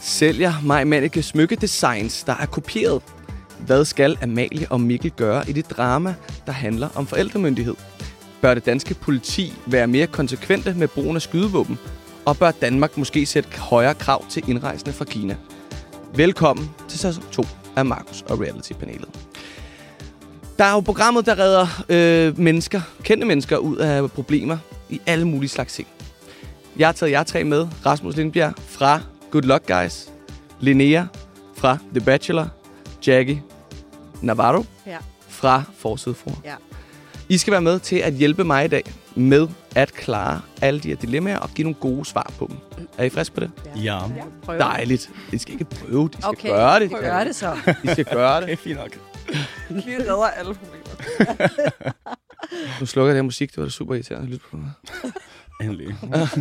Sælger Maj Manneke smykkedesigns, der er kopieret. Hvad skal Amalie og Mikkel gøre i det drama, der handler om forældremyndighed? Bør det danske politi være mere konsekvente med brugen af skydevåben? Og bør Danmark måske sætte højere krav til indrejsende fra Kina? Velkommen til sæson 2 af Markus og Reality-panelet. Der er jo programmet, der redder øh, mennesker, kendte mennesker ud af problemer i alle mulige slags ting. Jeg har taget jer tre med. Rasmus Lindbjerg fra Good Luck Guys. Linnea fra The Bachelor. Jackie Navarro Ja. fra Forside For. Ja. I skal være med til at hjælpe mig i dag med at klare alle de her dilemmaer og give nogle gode svar på dem. Er I friske på det? Ja. Prøv. Dejligt. I skal ikke prøve, de skal Okay, gøre det. Gør det så. I skal gøre det. Det er fint nok. Vi redder alle problemer. Nu slukker jeg det her musik. Det var da super irriterende at lytte på. Endelig.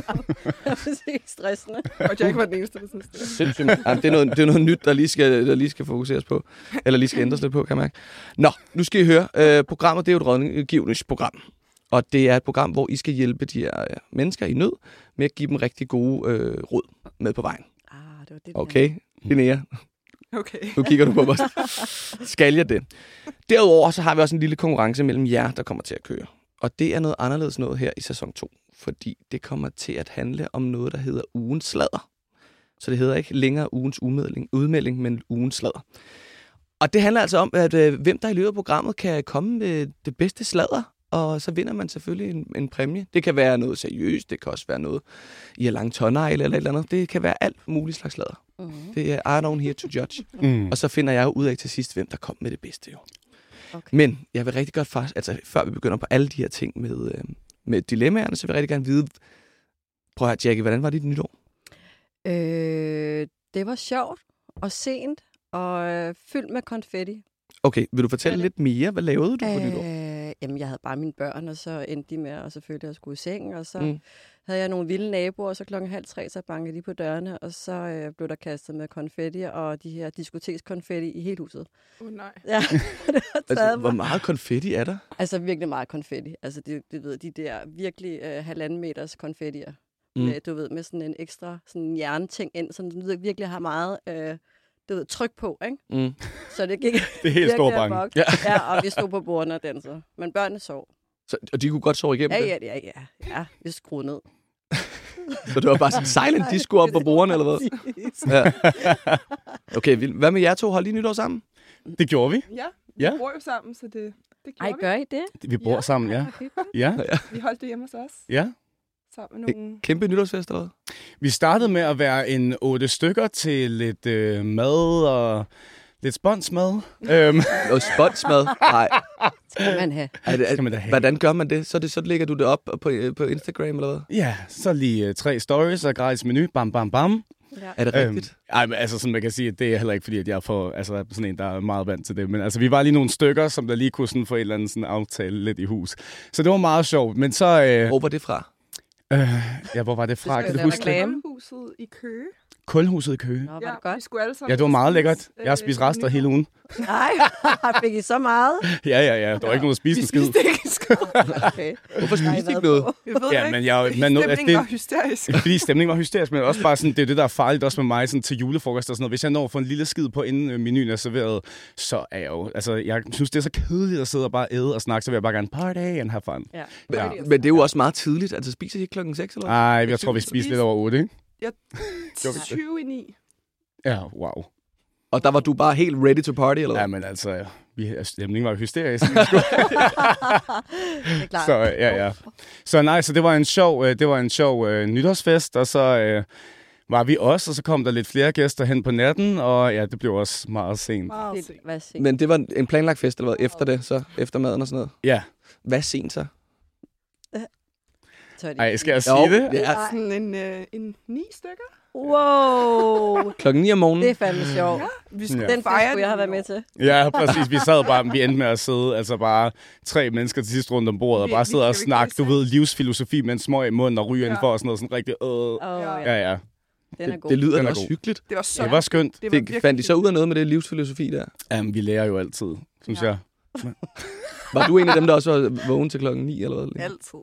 Præcis, stressende. Og jeg ikke var den eneste, der synes det. Sindssygt. Jamen, det, er noget, det er noget nyt, der lige, skal, der lige skal fokuseres på. Eller lige skal ændres lidt på, kan jeg mærke. Nå, nu skal I høre. Øh, programmet det er jo et rådgivningsprogram. Og det er et program, hvor I skal hjælpe de her øh, mennesker i nød med at give dem rigtig gode øh, råd med på vejen. Ah, det var det. Okay, Linnea, Okay. nu kigger du på mig. Skal jeg det? Derudover så har vi også en lille konkurrence mellem jer, der kommer til at køre. Og det er noget anderledes noget her i sæson 2. Fordi det kommer til at handle om noget, der hedder ugens sladder. Så det hedder ikke længere ugens udmelding, udmelding men ugens sladder. Og det handler altså om, at øh, hvem der i løbet af programmet kan komme med det bedste sladder, og så vinder man selvfølgelig en, en præmie. Det kan være noget seriøst, det kan også være noget i en lang tonnegle eller et eller andet. Det kan være alt muligt slags sladder. Mm-hmm. Det er I don't here to judge. Mm. Og så finder jeg jo ud af til sidst, hvem der kom med det bedste jo. Okay. Men jeg vil rigtig godt faktisk, altså før vi begynder på alle de her ting med, øh, med dilemmaerne, så vil jeg rigtig gerne vide, prøv at Jackie, hvordan var dit nytår? Øh, det var sjovt og sent og øh, fyldt med konfetti. Okay, vil du fortælle lidt mere? Hvad lavede du på nytår? Jamen, jeg havde bare mine børn, og så endte de med at selvfølgelig at skulle i seng, og så Mm. havde jeg nogle vilde naboer, og så klokken halv tre, så bankede de på dørene, og så øh, blev der kastet med konfetti og de her diskotekskonfetti i hele huset. Åh oh, nej. Ja, det har Altså, taget hvor mig. meget konfetti er der? Altså virkelig meget konfetti. Altså det, det ved, de der virkelig øh, halvanden meters konfettier. Mm. Med, du ved, med sådan en ekstra sådan jernting ind, som du ved, virkelig har meget øh, du ved, tryk på, ikke? Mm. Så det gik Det er helt stor bange. Ja. ja, og vi stod på bordene og dansede. Men børnene sov. Så, og de kunne godt sove igennem Ja, det? ja, ja, ja. Ja, vi skruede ned. Så det var bare sådan silent disco op på bordene, eller hvad? Ja. Okay, vildt. hvad med jer to? Hold lige nytår sammen? Det gjorde vi. Ja, Ja. vi bor jo sammen, så det, det Ej, gjorde gør I det? Vi bor Ja. sammen, ja. Ja, vi. Vi holdt det hjemme hos os, ja. Sammen med nogle... Kæmpe nytårsfest, eller? Vi startede med at være en otte stykker til lidt øh, mad og lidt sponsmad. øhm, Noget sponsmad? Nej. Skal man have. Er det, skal man da have. hvordan gør man det? Så, det? så lægger du det op på, på Instagram, eller hvad? Ja, så lige øh, tre stories og gratis menu. Bam, bam, bam. Ja. Er det rigtigt? Øhm, ej, men altså, sådan man kan sige, at det er heller ikke, fordi at jeg får, altså, sådan en, der er meget vant til det. Men altså, vi var lige nogle stykker, som der lige kunne sådan få et eller andet sådan aftale lidt i hus. Så det var meget sjovt. Men så, øh, Hvor var det fra? Øh, ja, hvor var det fra? Kan du huske det? reklame. Kulhuset i Køge. Kulhuset i Køge. Nå, var ja, det godt? Vi skulle alle sammen Ja, det var meget lækkert. Jeg har øh, spist rester hele ugen. Nej, fik I så meget? Ja, ja, ja. Der var ikke nogen at spise en skid. spiste ikke en skid. Okay. Hvorfor Nej, spiste I ikke noget? på? Jeg ved Ja, det men ikke. jeg, man, altså, Stemningen det, var hysterisk. fordi stemningen var hysterisk, men også bare sådan, det er det, der er farligt også med mig sådan, til julefrokost og sådan noget. Hvis jeg når at få en lille skid på, inden øh, menuen er serveret, så er jeg jo... Altså, jeg synes, det er så kedeligt at sidde og bare æde og snakke, så vil jeg bare gerne party and have fun. Ja. Ja. Men det er jo også meget tidligt. Altså, spiser I klokken 6, eller hvad? Ej, jeg tror, vi spiste lidt over 8, ikke? 20 i 9. Ja, wow. Og der var du bare helt ready to party, eller hvad? Ja, men altså, vi, stemningen var jo hysterisk. Det er klart. så ja, ja. Så nej, så det var en sjov, øh, det var en sjov øh, nytårsfest, og så øh, var vi også, og så kom der lidt flere gæster hen på natten, og ja, det blev også meget sent. Meget Det, sent. Men det var en planlagt fest, eller hvad? Efter det, så? Efter maden og sådan noget? Ja, Hvad sent så? Tør de ej, skal jeg Jo, sige det? Ja, Sådan en, øh, en ni stykker. Wow, klokken 9 om morgenen. det er fandme sjovt. Vi skulle Ja. Den fejre skulle jeg have det været med til. Ja, præcis. Vi sad bare, vi endte med at sidde, altså bare tre mennesker til sidst rundt om bordet, og bare sidde og snakke, du ved, livsfilosofi med en smøg i munden og ryge Ja. indenfor og sådan noget, sådan rigtig, øh, Oh, Ja. ja. ja, ja. Den er Det, god. det lyder Den er også god. hyggeligt. Det var så Det var skønt. det var virkelig fandt I så ud af noget med det livsfilosofi der? Jamen, vi lærer jo altid, synes Ja. jeg. Var du en af dem, der også var vågen til klokken 9 eller hvad? Altid.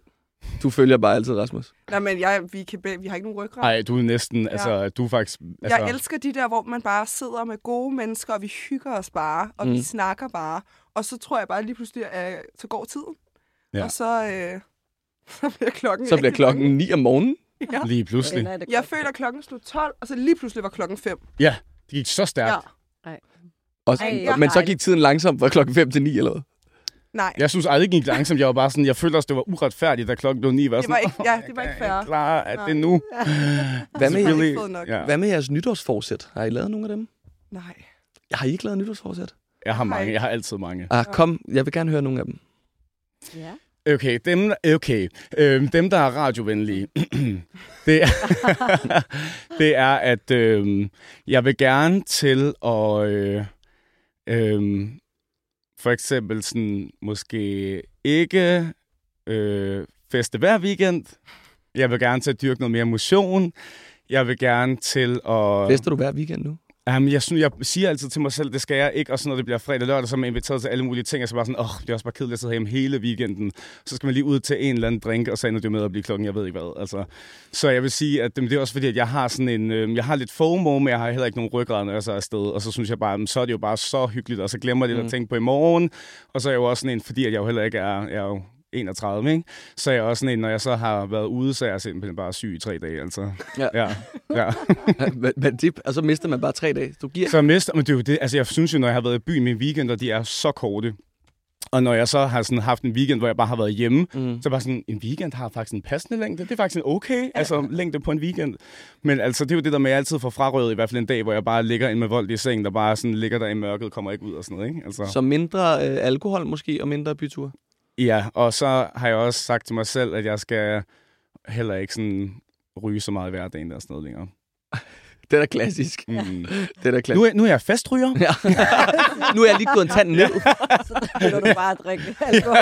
Du følger bare altid Rasmus. Nej, men jeg, vi, kan, vi har ikke nogen ryggrad. Nej, du er næsten, altså, du er faktisk... Altså, Jeg elsker de der, hvor man bare sidder med gode mennesker, og vi hygger os bare, og mm. vi snakker bare. Og så tror jeg bare lige pludselig, at så går tiden. Ja. Og så, øh, så bliver klokken Så bliver klokken 9 om morgenen. Ja. Lige pludselig. Det Jeg føler, at klokken slog 12, og så lige pludselig var klokken 5. Ja, det gik så stærkt. Ja. Og, Ej, og, men så gik tiden langsomt fra klokken 5 til 9 eller hvad? Nej, Jeg synes aldrig, det gik langsomt. Jeg var bare sådan, jeg følte også, det var uretfærdigt, da klokken blev 9. Var det sådan, var ikke, ja, det var "Åh, ikke jeg er fair. ikke klar, at Nej. det nu. Hvad med, Jeg nok. Ja. hvad med jeres nytårsforsæt? Har I lavet nogle af dem? Nej. Har I ikke lavet nytårsforsæt? Jeg har Nej. mange. Jeg har altid mange. Ah, kom, jeg vil gerne høre nogle af dem. Ja. Okay, dem, okay. Øhm, dem der er radiovenlige, det, er, det er, at øhm, jeg vil gerne til at øh, øhm, for eksempel sådan, måske ikke øh, feste hver weekend. Jeg vil gerne til at dyrke noget mere motion. Jeg vil gerne til at... Fester du hver weekend nu? Jamen, jeg, synes, jeg siger altid til mig selv, det skal jeg ikke, og så når det bliver fredag lørdag, så er man inviteret til alle mulige ting, og så bare sådan, åh, det er også bare kedeligt at sidde hjemme hele weekenden. Så skal man lige ud til en eller anden drink, og så ender det med at blive klokken, jeg ved ikke hvad. Altså, så jeg vil sige, at det, det er også fordi, at jeg har sådan en, øh, jeg har lidt FOMO, men jeg har heller ikke nogen ryggrad, når jeg så er afsted, og så synes jeg bare, så er det jo bare så hyggeligt, og så glemmer jeg lidt Mm. at tænke på i morgen, og så er jeg jo også sådan en, fordi at jeg jo heller ikke er, jeg er jo 31, ikke? Så er jeg også sådan en, når jeg så har været ude, så er jeg simpelthen bare syg i tre dage, altså. Ja. ja. ja. men, men det, og så mister man bare tre dage. Du giver... Så mister, men det er jo det, altså jeg synes jo, når jeg har været i byen, mine weekender, de er så korte. Og når jeg så har sådan haft en weekend, hvor jeg bare har været hjemme, Mm. så bare sådan, en weekend har faktisk en passende længde. Det er faktisk en okay altså, længde på en weekend. Men altså, det er jo det der med, at jeg altid får frarøvet i hvert fald en dag, hvor jeg bare ligger ind med vold i seng, der bare sådan ligger der i mørket, kommer ikke ud og sådan noget. Ikke? Altså. Så mindre øh, alkohol måske, og mindre bytur. Ja, og så har jeg også sagt til mig selv, at jeg skal heller ikke sådan ryge så meget i hverdagen og sådan noget længere. Det er da klassisk. Mm. Det er da klassisk. Nu, er, nu er jeg festryger. Ja. nu er jeg lige gået en tand ned. Så begynder du bare at drikke alkohol.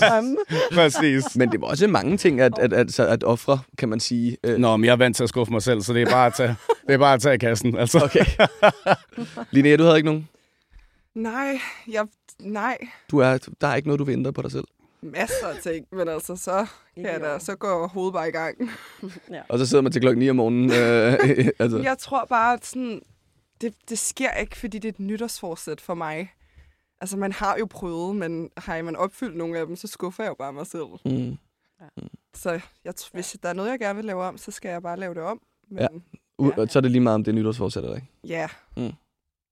Drømme. Præcis. Men det var også mange ting at, at, at, at ofre, kan man sige. Øh, Nå, men jeg er vant til at skuffe mig selv, så det er bare at tage, det er bare at tage kassen. Altså. Okay. Linnea, du havde ikke nogen? Nej, jeg, nej. Du er, der er ikke noget, du vil ændre på dig selv. Masser af ting, men altså, så, kan jeg da, så går hovedet bare i gang. Og så sidder man til klokken 9 om morgenen. Øh, altså. Jeg tror bare, at sådan, det, det sker ikke, fordi det er et nytårsforsæt for mig. Altså, man har jo prøvet, men har man opfyldt nogle af dem, så skuffer jeg jo bare mig selv. Mm. Så jeg, hvis der er noget, jeg gerne vil lave om, så skal jeg bare lave det om. Men Ja. ja, U- og så er det lige meget, om det er nytårsforsæt eller ikke. ja Men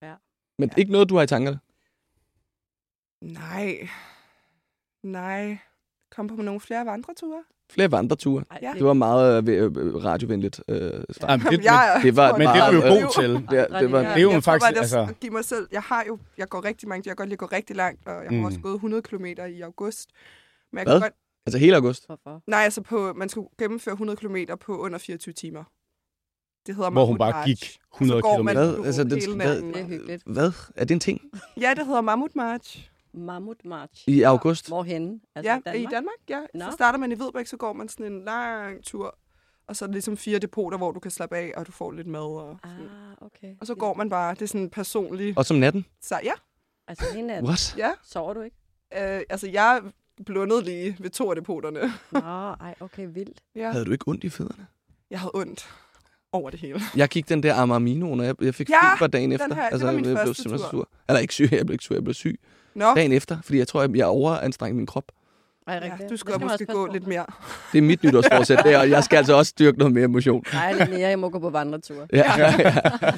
Ja. ikke noget, du har i tankerne? Nej. Nej. Kom på nogle flere vandreture. Flere vandreture. Ej, Ja. Det var meget øh, øh, radiovenligt. Øh, start. Jamen, det, jeg, det var- men det er du jo god til. det, det var, Det er jo jeg faktisk, tror altså- altså... give mig selv. Jeg har jo, jeg går rigtig mange, jeg kan godt lide at gå rigtig langt, og jeg har Mm. også gået 100 km i august. Men jeg Hvad? kan godt, altså hele august. Hvorfor? nej, altså på, man skulle gennemføre 100 km på under 24 timer. Det hedder Hvor hun bare March. gik 100 Så går km. Hvad? Altså, det- hvad-. Det er. Hvad? Er det en ting? Ja, det hedder Mammut March. Mammut March. I august? Hvorhenne? Altså ja, i Danmark? i Danmark, ja. Nå. Så starter man i Vedbæk, så går man sådan en lang tur. Og så er det ligesom fire depoter, hvor du kan slappe af, og du får lidt mad. Og, sådan. Ah, okay. og så går man bare, det er sådan personligt. Og som natten? Så ja, Altså hele natten. What? ja. Sover du ikke? Øh, altså, jeg blundede lige ved to af depoterne. Nå, ej, okay, vildt. Ja. Havde du ikke ondt i fødderne? Jeg havde ondt over det hele. Jeg gik den der Amarmino, når jeg, jeg fik Ja, feber dagen den efter. her- det var min jeg blev simpelthen tur. sur. Eller ikke syg, jeg blev ikke syg, jeg blev syg. Nå, Dagen efter, fordi jeg tror, jeg, jeg overanstrengte min krop. Ej, ja, rigtigt. du skal man måske gå på lidt mere. Det er mit nytårsforsæt, det er, og jeg skal altså også styrke noget mere motion. Nej, Linnea, jeg må gå på vandretur. Ja, ja, ja.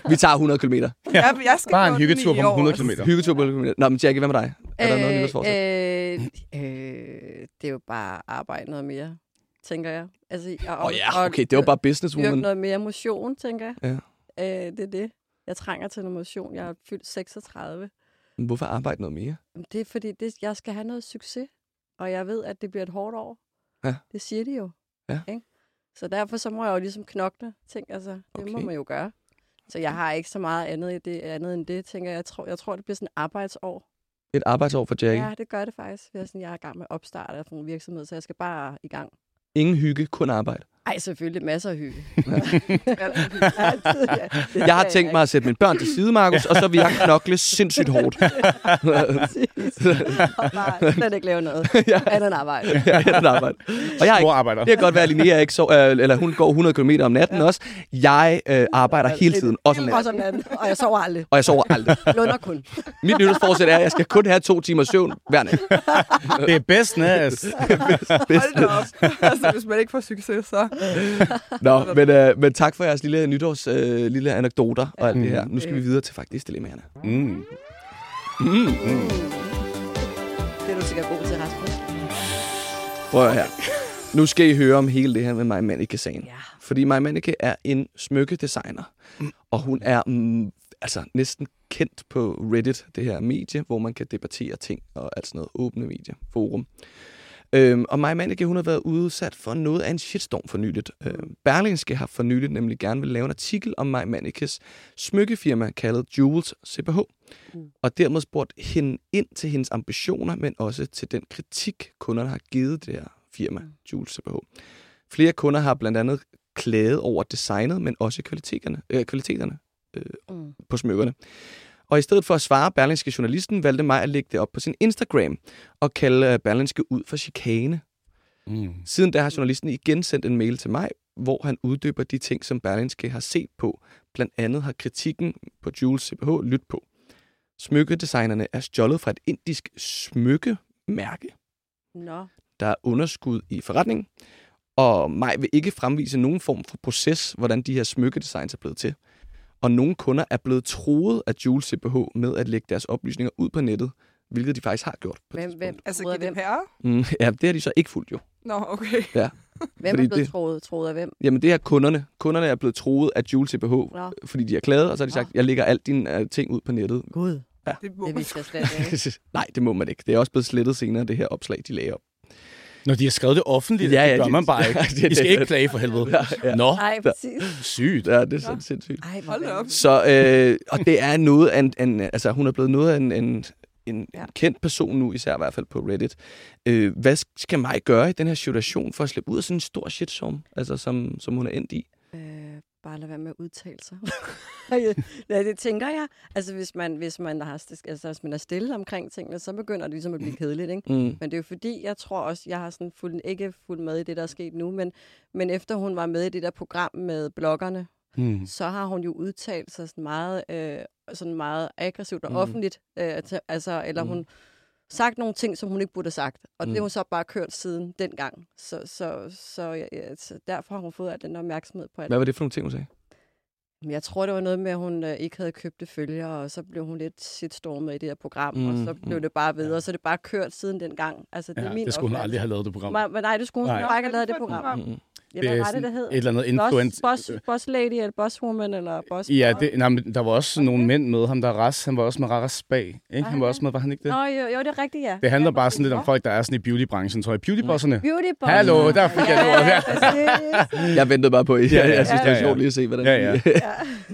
Vi tager 100 km. Ja. Jeg, jeg skal Bare en hyggetur på år 100 også. km. Hyggetur på 100 km. Nå, men Jackie, hvad med dig? Er der noget nytårsforsæt? øh, øh, det er jo bare at arbejde noget mere, tænker jeg. Altså, og, oh, ja, okay, det var bare businesswoman. noget mere motion, tænker jeg. Ja. Øh, det er det. Jeg trænger til noget motion. Jeg er fyldt 36. Men Hvorfor arbejde noget mere? Det er fordi, det, jeg skal have noget succes. Og jeg ved, at det bliver et hårdt år. Ja. Det siger de jo. Ja. Ikke? Så derfor så må jeg jo ligesom knokle. Tænk, altså, det okay. må man jo gøre. Så jeg har ikke så meget andet, i det, andet end det, tænker jeg. Jeg tror, jeg tror, det bliver sådan et arbejdsår. Et arbejdsår for Jackie. Ja, det gør det faktisk. Jeg er, sådan, jeg er i gang med at opstarte af nogle virksomheder, så jeg skal bare i gang. Ingen hygge, kun arbejde. Ej, selvfølgelig masser af hygge. Jeg har tænkt mig at sætte mine børn til side, Markus, og så vil jeg knokle sindssygt hårdt. Og bare slet ikke lave noget. ja. Andet arbejde. Ja, den arbejde. Og jeg har ikke, Hvor arbejder? det kan godt være, at Linnea ikke så, øh, eller hun går 100 km om natten også. Jeg øh, arbejder hele tiden, også om natten. Også om natten. Og jeg sover aldrig. Og jeg sover aldrig. Lunder kun. Mit nytårsforsæt er, at jeg skal kun have to timer søvn hver nat. Det er business. Hold da op. altså, hvis man ikke får succes, så... Nå, men, øh, men tak for jeres lille nytårs øh, lille anekdoter og alt det her. Nu skal vi videre til faktisk dilemmaerne. Mm. Det er du sikkert god til, Rasmus. Prøv her. Nu skal I høre om hele det her med Maja Manike-sagen. Ja. Fordi Maja Manike er en smykkedesigner, og hun er mm, altså næsten kendt på Reddit, det her medie, hvor man kan debattere ting og alt sådan noget åbne medie, forum. Øhm, og Maja Manike, hun har været udsat for noget af en shitstorm for nyligt. Øhm, Berlingske har for nyligt nemlig gerne vil lave en artikel om Maja Manikes smykkefirma kaldet Jules CPH. Mm. Og dermed spurgt hende ind til hendes ambitioner, men også til den kritik, kunderne har givet det her firma, Jules CPH. Flere kunder har blandt andet klaget over designet, men også kvaliteterne, øh, kvaliteterne Mm. på smykkerne. Og i stedet for at svare Berlingske journalisten, valgte mig at lægge det op på sin Instagram og kalde øh, Berlingske ud for chikane. Mm. Siden da har journalisten igen sendt en mail til mig, hvor han uddyber de ting, som Berlingske har set på. Blandt andet har kritikken på Jules CPH lyttet på. Smykkedesignerne er stjålet fra et indisk smykkemærke. Nå. Der er underskud i forretningen, og mig vil ikke fremvise nogen form for proces, hvordan de her smykkedesigns er blevet til. Og nogle kunder er blevet troet af Jules CPH med at lægge deres oplysninger ud på nettet, hvilket de faktisk har gjort på Hvem, hvem, Altså, GDPR? Mm, ja, det har de så ikke fulgt jo. Nå, okay. hvem fordi er blevet det- troet, troet af hvem? Jamen det er kunderne. Kunderne er blevet troet af Jules CPH, Nå. fordi de har klaget, og så har de sagt, Nå. jeg lægger alt dine uh, ting ud på nettet. Gud, Det må det man vidste jeg slet ikke. Nej, det må man ikke. Det er også blevet slettet senere, det her opslag, de lagde op. Når de har skrevet det offentligt, Ja, ja, ja, det gør de- man bare ikke. Ja, det I skal det. ikke klage for helvede. Ja, ja. Nå, Nej, præcis. sygt. Ja, det er sådan sindssygt. Ej, Hold op. Så, øh, og det er noget af en, en, altså hun er blevet noget af en, en, en Ja. ja. kendt person nu, især i hvert fald på Reddit. Øh, hvad skal mig gøre i den her situation for at slippe ud af sådan en stor shitstorm, altså som, som hun er endt i? Bare lade være med at udtale sig. ja, det tænker jeg. Altså, hvis man, hvis man, har, altså, hvis man er stille omkring tingene, så begynder det ligesom at blive kedeligt, ikke? Mm. Men det er jo fordi, jeg tror også, jeg har sådan fuldt, ikke fuldt med i det, der er sket nu, men, men efter hun var med i det der program med bloggerne, Mm. så har hun jo udtalt sig sådan meget, øh, sådan meget aggressivt og Mm. mm. offentligt. Øh, til, altså, eller Mm. mm. hun sagt nogle ting, som hun ikke burde have sagt. Og mm. det Mm. har hun så bare kørt siden dengang. Så, så, så, ja, ja, så derfor har hun fået al den opmærksomhed på alt. Hvad var det for nogle ting, hun sagde? Jeg tror, det var noget med, at hun øh, ikke havde købt det følger, og så blev hun lidt shitstormet i det her program, mm, og Mm, så blev mm. det bare ved, og så er det bare kørt siden dengang. Altså, det Ja, er min det skulle hun opfattelse. aldrig have lavet det program. Men nej, det skulle hun Nej. nej. ikke have lavet det program. program? Mm. Ja, Det hvad er var det, der hed? Et eller andet Boss, influence. boss, boss lady, eller boss woman, eller boss... Ja, det, nej, men der var også nogle mænd med ham, der er Ras. Han var også med Raras Spag. Ikke? Han var også med, var han ikke det? Nå, jo, jo, det er rigtigt, ja. Det handler Ja, bare sådan lidt om folk, der er sådan i beautybranchen, tror jeg. Beautybosserne. Beauty boss. Hallo, der fik jeg det ord her. Jeg ventede bare på, jeg, Ja, jeg synes, det er ja, ja. sjovt lige at se, hvordan Ja, ja.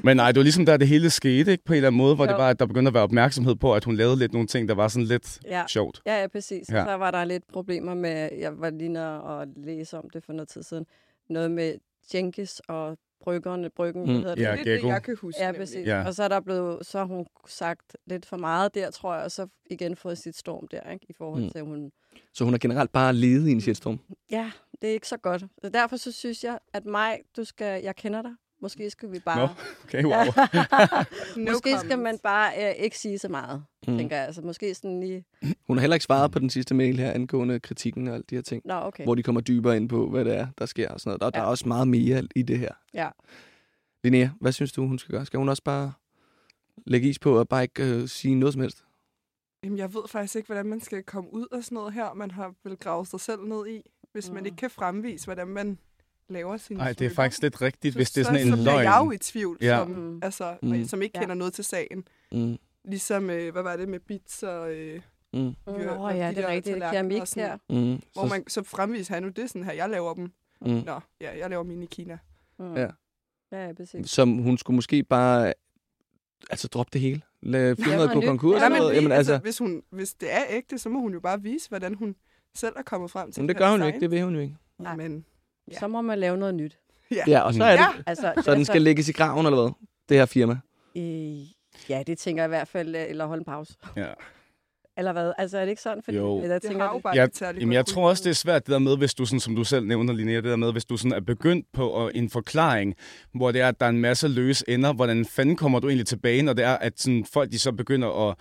Men nej, det var ligesom der, det hele skete, ikke? På en eller anden måde, hvor Jo. det var, at der begyndte at være opmærksomhed på, at hun lavede lidt nogle ting, der var sådan lidt Ja. sjovt. Ja, ja, præcis. Ja. Så var der lidt problemer med, jeg var lige og læse om det for noget tid siden, noget med Jenkins og bryggerne, bryggen, Mm. hedder det? Ja, det er det, jeg kan huske. Ja, præcis. Ja. Og så er der blevet, så har hun sagt lidt for meget der, tror jeg, og så igen fået sit storm der, ikke? I forhold Mm. til, hun... Så hun har generelt bare levet i en shitstorm. Ja, det er ikke så godt. Så derfor så synes jeg, at mig, du skal, jeg kender dig. Måske skal vi bare... Nå, okay, wow. No Måske skal man bare øh, ikke sige så meget, Mm. tænker jeg. Altså måske sådan lige... Hun har heller ikke svaret på den sidste mail her, angående kritikken og alle de her ting. Nå, okay. Hvor de kommer dybere ind på, hvad det er, der sker og sådan noget. Og der Ja. er også meget mere i det her. Ja. Linnea, hvad synes du, hun skal gøre? Skal hun også bare lægge is på og bare ikke øh, sige noget som helst? Jamen, jeg ved faktisk ikke, hvordan man skal komme ud af sådan noget her, man har vel gravet sig selv ned i, hvis mm. man ikke kan fremvise, hvordan man laver sine Nej, det er faktisk lidt rigtigt, Så- hvis det er så- sådan så en bliver jeg jo løgn. i tvivl, Ja. som, Mm. altså, Mm. som ikke Ja. kender noget til sagen. Mm. Ligesom, øh, hvad var det med bits og... Øh, Mm. Nå og ja, de det er rigtigt. Er keramik her. Mm. hvor man så fremviser han nu det er sådan her, jeg laver dem. mm. Nå, ja, jeg laver mine i Kina. Mm. Ja. Ja, ja, præcis. Som hun skulle måske bare altså droppe det hele. Lad firmaet for gå konkurs. Ja, men noget. Jamen, altså, hvis, hun, hvis det er ægte, så må hun jo bare vise, hvordan hun selv er kommet frem til men det gør hun jo ikke. Det vil hun jo ikke. Nej. Men Ja. Så må man lave noget nyt. Ja, og så er det. Ja. Altså, Så den skal lægges i graven, eller hvad? Det her firma. Øh, ja, det tænker jeg i hvert fald, øh, eller holde en pause. Ja. Eller hvad? Altså, er det ikke sådan? Fordi, Jo. Jeg Det tænker, har jo bare Jeg, jamen, jeg tror også, det er svært det der med, hvis du, sådan, som du selv nævner, Linnea, det der med, hvis du sådan er begyndt på at, en forklaring, hvor det er, at der er en masse løse ender, hvordan fanden kommer du egentlig tilbage, når det er, at sådan, folk de så begynder at,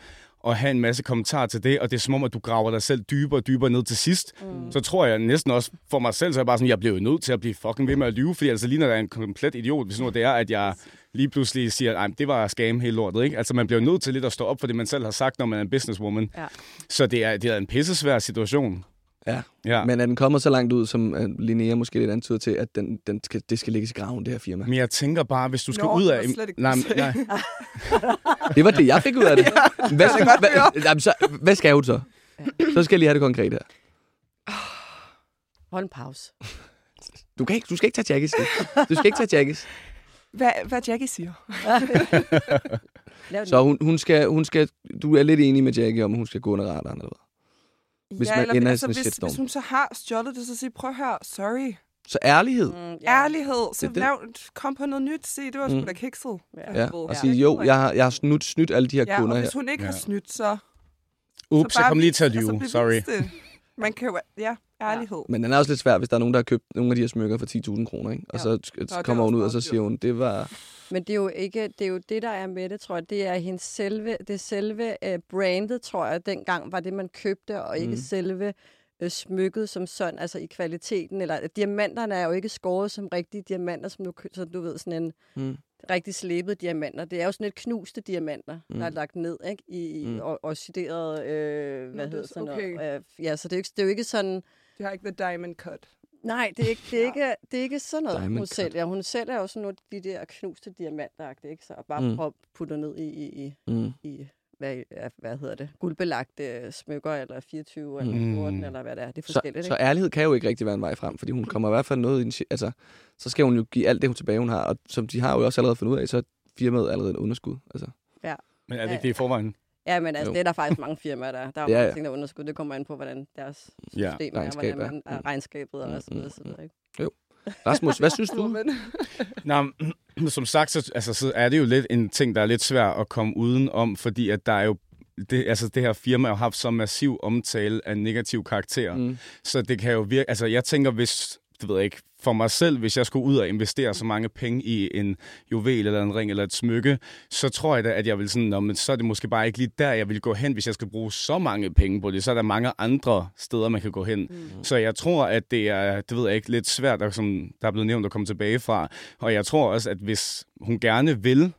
at have en masse kommentarer til det, og det er som om, at du graver dig selv dybere og dybere ned til sidst, mm. så tror jeg næsten også for mig selv, så er jeg bare sådan, jeg bliver jo nødt til at blive fucking ved med at lyve, fordi altså lige når der er en komplet idiot, hvis nu det er, at jeg lige pludselig siger, at det var scam hele lortet, ikke? Altså man bliver jo nødt til lidt at stå op for det, man selv har sagt, når man er en businesswoman. Ja. Så det er, det er en pissesvær situation. Ja. Ja. Men er den kommet så langt ud, som Linnea måske lidt antyder til, at den, den skal, det skal lægges i graven, det her firma? Men jeg tænker bare, hvis du skal Nå, ud af... ikke nej, nej, Det var det, jeg fik ud af det. Hvad, skal, godt hvad, jamen, så, hvad skal hun så? Så skal jeg lige have det konkret her. hold en pause. Du, kan ikke, du skal ikke tage Jackies. Du skal ikke tage Jackies. Hvad, hvad Jackie siger. Så hun, hun, skal, hun skal, du er lidt enig med Jackie om, at hun skal gå under radaren, eller hvad? Hvis ja, man eller, ender i altså, sådan en hvis, shitstorm. hvis hun så har stjålet det, så sig, prøv høre, sorry. Så ærlighed. Mm, Ja. Ærlighed, så Det det. lav, kom på noget nyt. Se, det var sgu Mm. da kikset. Ja. Ja, og sige, jo, jeg har, jeg har snydt, snydt alle de her Ja, kunder og her. hvis hun ikke har Ja. snydt, så... Ups, så jeg bare kom lige til at altså, lyve. bevis Sorry. Man kan jo... Ja, ærlighed. Men den er også lidt svært, hvis der er nogen, der har købt nogle af de her smykker for 10.000 kroner, ikke? Og Ja. så Nå, er kommer hun ud, og så siger hun, det var... Men det er jo ikke, det er jo det, der er med det, tror jeg. Det er hendes selve, det selve uh, brandet, tror jeg, dengang var det, man købte, og ikke Mm. selve uh, smykket som sådan, altså i kvaliteten. Eller diamanterne er jo ikke skåret som rigtige diamanter, som du, så du ved, sådan en Mm. Rigtig slebede diamanter. Det er jo sådan lidt knuste diamanter, Mm. mm. der er lagt ned, ikke? I Mm. mm. og, oxideret, øh, hvad det hedder er sådan okay. noget. Ja, så det er, jo ikke, det er jo ikke sådan... Det har ikke the diamond cut. Nej, det er ikke, det er ikke, det er ikke sådan noget, Diamond hun cut. sælger. Hun sælger jo sådan nogle af de der knuste diamanter, ikke? Så bare Mm. mm. prøve at putte ned i, i, i, Mm. i hvad, ja, hvad hedder det, guldbelagte smykker, eller 24, eller Mm. 14, eller hvad det er. Det er Så, forskelligt, så ikke? ærlighed kan jo ikke rigtig være en vej frem, fordi hun kommer i hvert fald noget i en... shi- Altså, så skal hun jo give alt det, hun tilbage, hun har. Og som de har jo også allerede fundet ud af, så er firmaet allerede en underskud. Altså, Men er det ikke det i forvejen? Ja, men altså, Jo. det er der faktisk mange firmaer, der, der er Ja, ja, ja. mange ting, der er underskud. Det kommer an på, hvordan deres Ja, system er, regnskab hvordan er. man er Mm. regnskabet og Mm, så videre, mm, så videre, ikke? Rasmus, hvad synes du? Nå, som sagt, så, altså, så er det jo lidt en ting, der er lidt svær at komme uden om, fordi at der er jo det, altså det her firma har haft så massiv omtale af negativ karakter. Mm. Så det kan jo virke... Altså, jeg tænker, hvis... Det ved jeg ikke. For mig selv, hvis jeg skulle ud og investere så mange penge i en juvel eller en ring eller et smykke, så tror jeg da, at jeg vil sådan, Nå, men så er det måske bare ikke lige der, jeg vil gå hen, hvis jeg skal bruge så mange penge på det. Så er der mange andre steder, man kan gå hen. Mm. Så jeg tror, at det er, det ved jeg ikke, lidt svært, at, som der er blevet nævnt, at komme tilbage fra. Og jeg tror også, at hvis hun gerne vil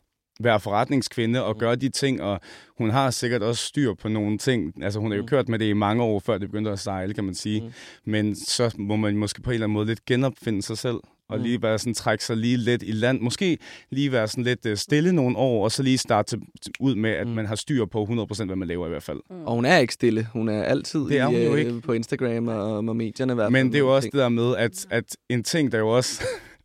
være forretningskvinde og gøre de ting, og hun har sikkert også styr på nogle ting. Altså hun har jo Mm. kørt med det i mange år, før det begyndte at sejle, kan man sige. Mm. Mm. Men så må man måske på en eller anden måde lidt genopfinde sig selv, og Mm. lige være sådan, trække sig lige lidt i land. Måske lige være sådan lidt øh, stille nogle år, og så lige starte ud med, at Mm. mm. man har styr på 100% hvad man laver i hvert fald. Og hun er ikke stille. Hun er altid Det er hun i, jo øh, ikke. på Instagram og med medierne i hvert fald. Men det er jo også ting. det der med, at, at en ting, der jo også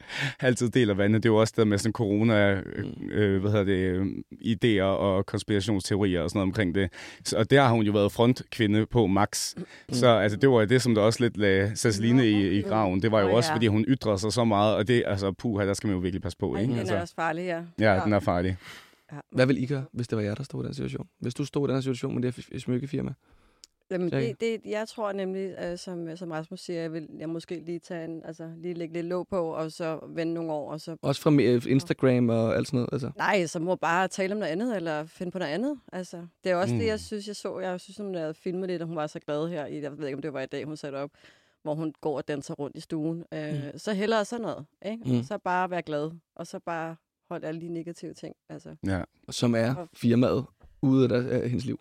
altid deler vandet, det er jo også det der med sådan corona, øh, øh, hvad hedder det, øh, idéer og konspirationsteorier og sådan noget omkring det. Så, og der har hun jo været frontkvinde på max. Mm. Så altså, det var det, som der også lidt lagde Ceciline i, i graven. Det var jo Nå, også, ja. fordi hun ytrede sig så meget, og det, altså, puha, der skal man jo virkelig passe på, Ej, ikke? den er Altså, også farlig, ja. ja, den er farlig. ja. Hvad vil I gøre, hvis det var jer, der stod i den situation? Hvis du stod i den her situation med det her smykkefirma? Jamen, det, det, jeg tror nemlig, øh, som, som Rasmus siger, jeg vil jeg måske lige tage en, altså lige lægge lidt låg på, og så vente nogle år, og så... Også fra me- Instagram og alt sådan noget? Altså. Nej, så må bare tale om noget andet, eller finde på noget andet. Altså, det er også mm. Mm. det, jeg synes, jeg så. Jeg synes, hun havde filmet lidt, og hun var så glad her. I, jeg ved ikke, om det var i dag, hun satte op, hvor hun går og danser rundt i stuen. Øh, Mm. Så hellere sådan noget. Ikke? Mm. Mm. Så bare være glad, og så bare holde alle de negative ting. Altså, Ja. Som er firmaet ude af, der, af hendes liv.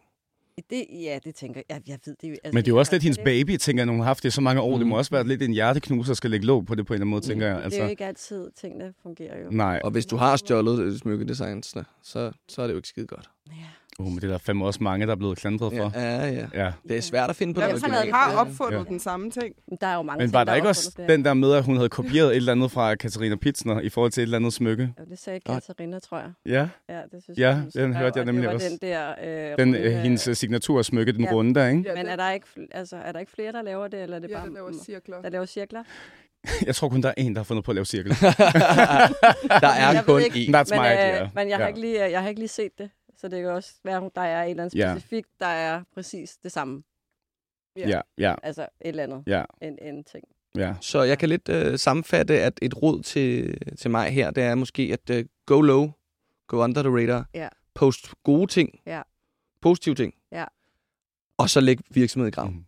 Det, ja, det tænker jeg. Jeg ved det jo. Altså, Men det er jo også lidt hendes baby, tænker jeg, når hun har haft det så mange år. Mm. Det må også være lidt en hjerteknus, der skal lægge låg på det på en eller anden måde, tænker jeg. Det er jo Altså, ikke altid, tingene fungerer jo. nej. Og hvis du har stjålet smykkedesignsene, så, så er det jo ikke skide godt. Ja. Uh, men det er der fandme også mange, der er blevet klandret for. Ja, ja. Ja. Det er svært at finde på Ja, originale. havde har opfundet Ja. den samme ting. Men Der er jo mange Men ting, var der ikke også den der med, at hun havde kopieret et eller andet fra Katarina Pitsner i forhold til et eller andet smykke? Ja, det sagde. Katarina, tror jeg. Ja, Ja, det synes Ja, jeg, den skrev, hørte jeg nemlig var også. Den der, øh, den, øh, hendes øh, signatursmykke, den Ja. runde der, ikke? Ja, Men den- er der ikke, altså, er der ikke flere, der laver det, eller er det Ja, bare den laver cirkler. der laver cirkler? Jeg tror kun, der er en, der har fundet på at lave cirkel. der er Jeg kun én. That's men, my idea. øh, men jeg, har Ja. ikke lige, jeg har ikke lige set det. Så det kan også være, at der er et eller andet Ja. specifikt, der er præcis det samme. Ja, ja, Altså et eller andet. ja, En, en ting. ja. Så jeg kan lidt øh, sammenfatte, at et råd til, til mig her, det er måske at øh, go low, go under the radar, Ja. post gode ting, Ja. positive ting, Ja. og så læg virksomheden i graven. Mhm.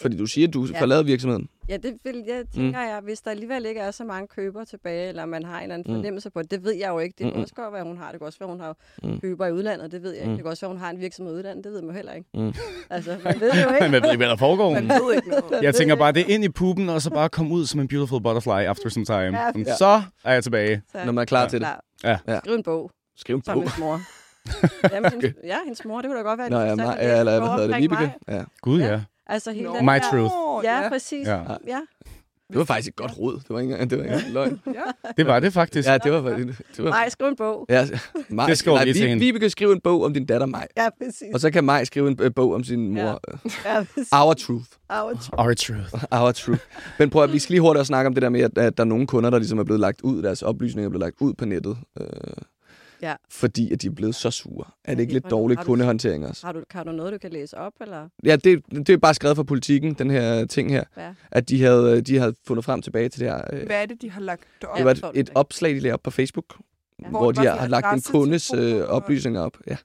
Fordi du siger, at du Ja. forlader virksomheden. Ja, det vil, jeg tænker jeg, hvis der alligevel ikke er så mange køber tilbage, eller man har en eller anden Mm. fornemmelse på det, det ved jeg jo ikke. Det kan Mm-mm. også godt være, hun har. Det kan også være, hun har Mm. køber i udlandet, det ved jeg ikke. Mm. Det kan også være, hun har en virksomhed i udlandet, det ved man jo heller ikke. Mm. Altså, man ved jo ikke. Men jeg ved ikke, hvad der foregår. Man ved ikke noget. Jeg tænker bare, det er ind i puben, og så bare komme ud som en beautiful butterfly after some time. Ja. Ja. Så er jeg tilbage. Så, Når man er klar Ja. til det. Ja. Ja. Skriv en bog Skriv en bog. hendes mor. Jamen, hendes, ja, hendes mor, det kunne da godt være Nå ja, læse eller hvad hedder det, Vibeke? Ja. Gud, Ja. Ja. Altså hele Nå. den My der... truth. Ja, præcis. Ja. Ja. ja. Det var faktisk et godt råd. Det var ikke engang, det var ikke engang løgn. Det var det faktisk. Ja, det var faktisk... Det var, Nej, skriv en bog. ja, Maj, Det skriver nej, vi til Vi- hende. Vibeke skrive en bog om din datter Maj. Ja, præcis. Og så kan Maj skrive en øh, bog om sin mor. Ja, præcis. Our truth. Ouch. Our truth. Our truth. Men prøv at, vi skal lige hurtigt at snakke om det der med, at, at der er nogle kunder, der ligesom er blevet lagt ud, deres oplysninger er blevet lagt ud på nettet. Øh, Ja. Fordi at de er blevet så sure. Er det ikke lidt hvor- dårlig kundehåndtering også? Har du, har du noget, du kan læse op, eller Ja, det, det er bare skrevet fra politikken, den her ting her. hvad? At de havde, de havde fundet frem tilbage til det her. Øh, Hvad er det, de har lagt op? det var et, et opslag, de lavede op på Facebook, Ja. hvor, de hvad har, har lagt en kundes øh, oplysninger op. Ja.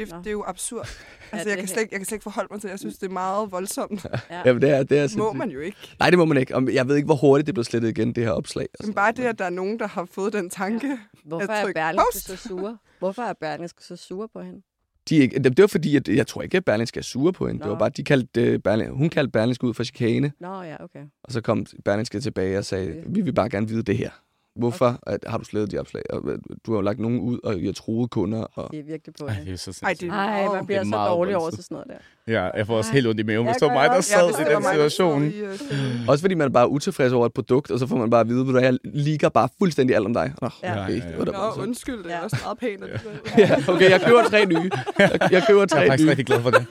Det, Nå. det er jo absurd. Altså, det jeg, kan slet, ikke- jeg kan slet ikke forholde mig til det. Jeg synes, det er meget voldsomt. Ja. Jamen, det er, det er Det må man jo ikke. Nej, det må man ikke. Om- Jeg ved ikke, hvor hurtigt det blev slettet igen, det her opslag. Men bare det, at der er nogen, der har fået den tanke. Hvorfor er Berlingske så sure? Hvorfor er Berlingske så sure på hende? De er ikke, det det var fordi, at jeg tror ikke, at Berlingske er sure på hende. Det Nå. var bare, de kaldte, øh, Berling, hun kaldte Berlingske ud for chikane, Nå ja, okay. og så kom Berlingske tilbage og sagde, Okay. vi vil bare gerne vide det her. Hvorfor at, har du slettet de opslag? Og, øh, du har jo lagt nogen ud, og jeg troede kunder. Og... Det er virkelig på Ej, det er så Ej, sindssygt. det er Ej, man bliver Det er så dårlig over til sådan noget der. Ja, jeg får også Ej. helt ondt i maven, hvis det var mig, der sad hvis i det den mig, situation. i, øh. Også fordi man er bare utilfreds over et produkt, og så får man bare at vide, at jeg ligger bare fuldstændig alt om dig. Oh, Ja. okay, Ja, ja, ja. det Nå, undskyld, det er Ja. også meget pænt. at Ja, okay, jeg køber tre nye. Jeg, jeg køber Jeg er tre faktisk nye. rigtig glad for det.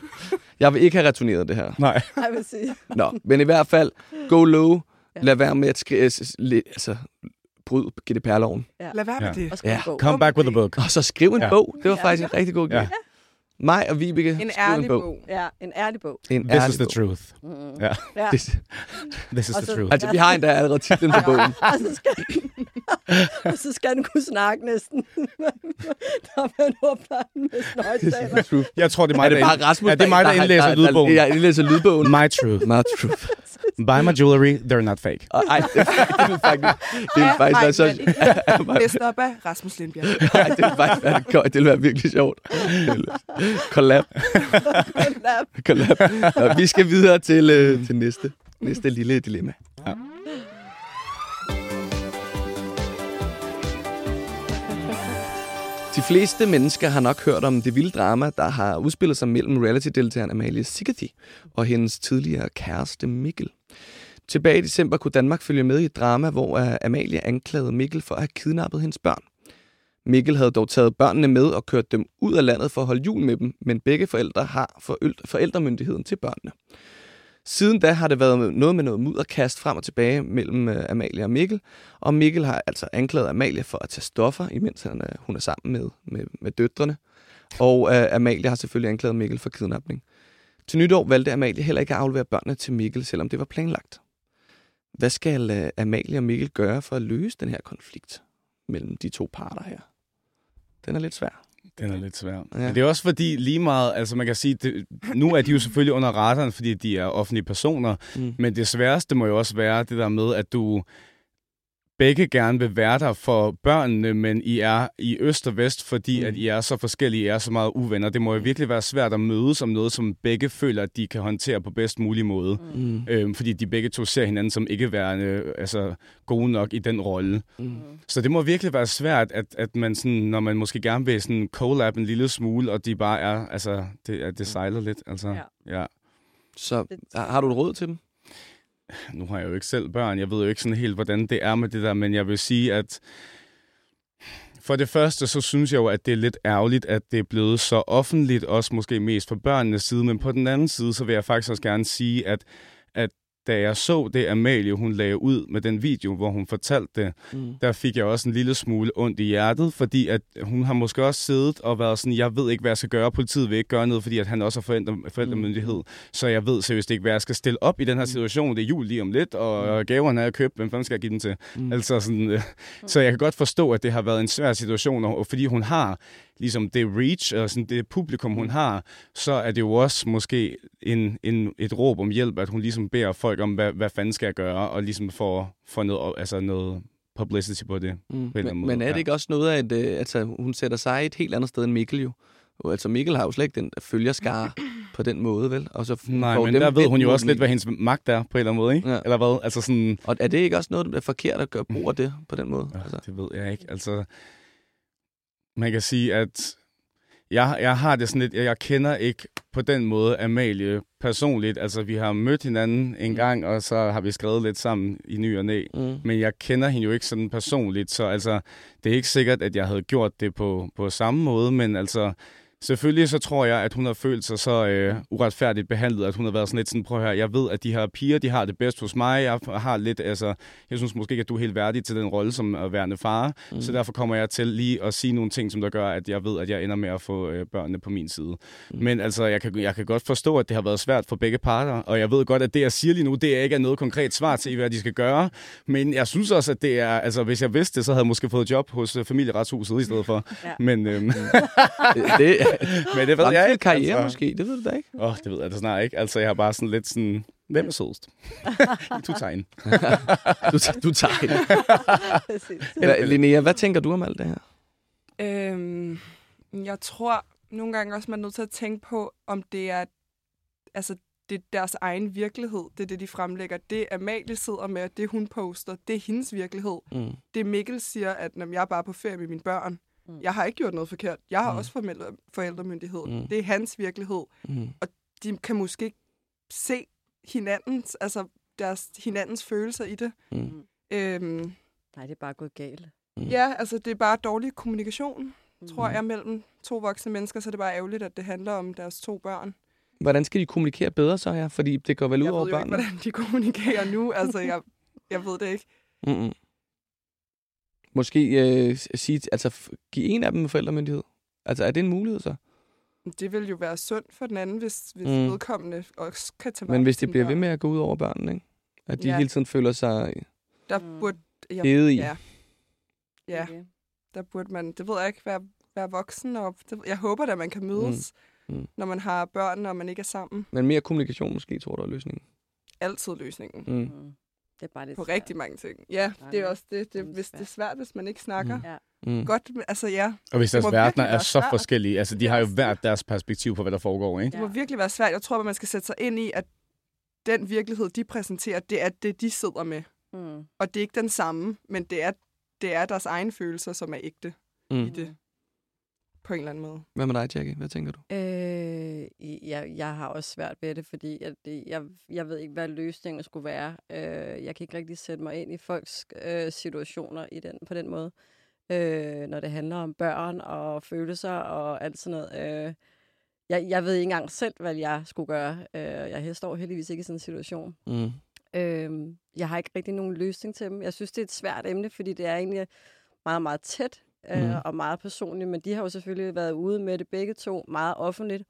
jeg vil ikke have returneret det her. Nej. Jeg vil sige. Nå, men i hvert fald, go low. Ja. Lad være med at skrive, altså, bryd GDPR-loven. Lad være med Ja. det. Ja. Come back with a book. Og så skriv en Ja. bog. Det var Ja. faktisk en rigtig god idé. Ja. Mig og Vibeke En skriv ærlig en bog. bog. Ja, en ærlig bog. En This ærlig is the bog. truth. Mm. Ja. ja. Det, This is Og the så- truth. altså, vi har endda allerede titlen på bogen. Og så skal, og så skal den kunne snakke næsten. Når man åbner den med This is snøjtaler. the truth. Jeg tror, det er Er mig, det der, bare Rasmus, ja, det er mig, der indlæser lydbogen. Ja, jeg indlæser lydbogen. My truth. My truth. Buy my jewelry, they're not fake. Og, ej, det, det vil faktisk, det vil faktisk være så... Læst op af Rasmus Lindbjerg. Ej, det vil faktisk være, det vil være virkelig sjovt. Collab. Collab. Nå, vi skal videre til, øh, til næste, næste lille dilemma. Ja. De fleste mennesker har nok hørt om det vilde drama, der har udspillet sig mellem reality-deltageren Amalie Sigethy og hendes tidligere kæreste Mikkel. Tilbage i december kunne Danmark følge med i et drama, hvor øh, Amalie anklagede Mikkel for at have kidnappet hendes børn. Mikkel havde dog taget børnene med og kørt dem ud af landet for at holde jul med dem, men begge forældre har forældremyndigheden til børnene. Siden da har det været noget med noget mudderkast frem og tilbage mellem øh, Amalie og Mikkel, og Mikkel har altså anklaget Amalie for at tage stoffer, imens han, øh, hun er sammen med, med, med døtrene. Og øh, Amalie har selvfølgelig anklaget Mikkel for kidnapning. Til nytår valgte Amalie heller ikke at aflevere børnene til Mikkel, selvom det var planlagt. Hvad skal øh, Amalie og Mikkel gøre for at løse den her konflikt mellem de to parter her? Den er lidt svær. Den er lidt svær. Ja. Ja. Det er også fordi lige meget, altså man kan sige, det, nu er de jo selvfølgelig under radaren, fordi de er offentlige personer, Mm. men det sværeste må jo også være det der med, at du begge gerne vil være der for børnene, men I er i øst og vest, fordi Mm. mm. at I er så forskellige, I er så meget uvenner. Det må jo virkelig være svært at mødes om noget, som begge føler, at de kan håndtere på bedst mulig måde. Mm. Øhm, fordi de begge to ser hinanden som ikke værende altså, gode nok i den rolle. Mm. Så det må virkelig være svært, at, at man sådan, når man måske gerne vil sådan collab en lille smule, og de bare er, altså, det, det sejler lidt. Altså, Ja. ja. Så har har du et råd til dem? Nu har jeg jo ikke selv børn, jeg ved jo ikke sådan helt, hvordan det er med det der, men jeg vil sige, at for det første, så synes jeg jo, at det er lidt ærgerligt, at det er blevet så offentligt, også måske mest for børnenes side, men på den anden side, så vil jeg faktisk også gerne sige, at, at da jeg så det, Amalie hun lagde ud med den video, hvor hun fortalte det, Mm. der fik jeg også en lille smule ondt i hjertet, fordi at hun har måske også siddet og været sådan, jeg ved ikke, hvad jeg skal gøre, politiet vil ikke gøre noget, fordi at han også har forældre, forældremyndighed, så jeg ved seriøst ikke, hvad jeg skal stille op i den her situation. Det er jul lige om lidt, og gaverne er købt, hvem fanden skal jeg give dem til? Mm. Altså sådan, øh, så jeg kan godt forstå, at det har været en svær situation, og fordi hun har ligesom det reach og sådan det publikum, hun har, så er det jo også måske en, en, et råb om hjælp, at hun ligesom beder folk om, hvad, hvad fanden skal jeg gøre, og ligesom får, får noget, altså noget publicity på det. Mm. eller anden Men, måde, men er det ja. ikke også noget af, at øh, altså, hun sætter sig et helt andet sted end Mikkel jo? Altså Mikkel har jo slet ikke den følgerskare på den måde, vel? Og så Nej, men dem der ved hun jo også lidt, hvad hendes magt er, på en eller anden måde, ikke? Ja. Eller hvad? Altså sådan... Og er det ikke også noget, der er forkert at gøre brug af det på den måde? Altså. Det ved jeg ikke. Altså, man kan sige, at jeg, jeg har det sådan lidt, jeg kender ikke på den måde Amalie personligt. Altså, vi har mødt hinanden en gang, og så har vi skrevet lidt sammen i ny og næ. Mm. Men jeg kender hende jo ikke sådan personligt, så altså, det er ikke sikkert, at jeg havde gjort det på, på samme måde, men altså, selvfølgelig så tror jeg, at hun har følt sig så øh, uretfærdigt behandlet, at hun har været sådan lidt sådan, prøv høre, jeg ved, at de her piger, de har det bedst hos mig, jeg har lidt, altså, jeg synes måske ikke, at du er helt værdig til den rolle som at værende far, mm. så derfor kommer jeg til lige at sige nogle ting, som der gør, at jeg ved, at jeg ender med at få øh, børnene på min side. Mm. Men altså, jeg kan, jeg kan godt forstå, at det har været svært for begge parter, og jeg ved godt, at det, jeg siger lige nu, det er ikke er noget konkret svar til, hvad de skal gøre, men jeg synes også, at det er, altså, hvis jeg vidste det, så havde jeg måske fået job hos øh, familieretshuset i stedet for. Ja. Men, øhm, Det, det, men det ved jeg ikke. karriere altså. måske, det ved du da ikke. Åh, oh, det ved jeg da snart ikke. Altså, jeg har bare sådan lidt sådan, hvem er sødest? du tager en. Du, du tager. Præcis. Eller, Linnea, hvad tænker du om alt det her? Øhm, jeg tror nogle gange også, man er nødt til at tænke på, om det er, altså, det er deres egen virkelighed. Det er det, de fremlægger. Det Amalie sidder med, det hun poster, det er hendes virkelighed. Mm. Det Mikkel siger, at når jeg er bare på ferie med mine børn, Mm. jeg har ikke gjort noget forkert. Jeg har Mm. også forældre, forældremyndighed. Mm. Det er hans virkelighed. Mm. De kan måske ikke se hinandens, altså deres, hinandens følelser i det. Mm. Øhm, Nej, det er bare gået galt. Mm. ja, altså det er bare dårlig kommunikation. Mm. tror jeg, mellem to voksne mennesker, så er det bare ærgerligt, at det handler om deres to børn. Hvordan skal de kommunikere bedre så, ja? Fordi det går vel ud Jeg over ved jo ikke, børnene? hvordan de kommunikerer nu. Altså, jeg, jeg ved det ikke. Mm-mm. Måske øh, sige, altså, give en af dem forældremyndighed. Altså, er det en mulighed så? Det vil jo være sundt for den anden, hvis, hvis Mm. mm. vedkommende også kan tage Men hvis det bliver ved børn. med at gå ud over børnene, ikke? At de Ja. hele tiden føler sig Der Mm. burde... Hede i. ja, ja, Okay. der burde man... Det ved jeg ikke, være, være voksen. Og det, jeg håber at man kan mødes, Mm. mm. Mm. når man har børn, og man ikke er sammen. Men mere kommunikation måske, tror du, er løsningen. Altid løsningen. Mm. Mm. Det er bare lidt På svært. rigtig mange ting. Ja, det er også det. det det er hvis det er svært. hvis man ikke snakker. Mm. Ja. Mm. Godt, altså ja. Og hvis Det deres verdener er så svært. forskellige, altså de har jo hvert deres perspektiv på, hvad der foregår, ikke? Det må virkelig være svært. Jeg tror, at man skal sætte sig ind i, at den virkelighed, de præsenterer, det er det, de sidder med. Mm. Og det er ikke den samme, men det er, det er deres egne følelser, som er ægte Mm. i det. På en eller anden måde. Hvad med dig, Jackie? Hvad tænker du? Øh, jeg, jeg har også svært ved det, fordi jeg, jeg, jeg ved ikke, hvad løsningen skulle være. Øh, jeg kan ikke rigtig sætte mig ind i folks øh, situationer i den, på den måde. Øh, når det handler om børn og følelser og alt sådan noget. Øh, jeg, jeg ved ikke engang selv, hvad jeg skulle gøre. Øh, jeg står heldigvis ikke i sådan en situation. Mm. Øh, jeg har ikke rigtig nogen løsning til dem. Jeg synes, det er et svært emne, fordi det er egentlig meget, meget tæt øh, Mhm. og meget personligt. Men de har jo selvfølgelig været ude med det begge to meget offentligt.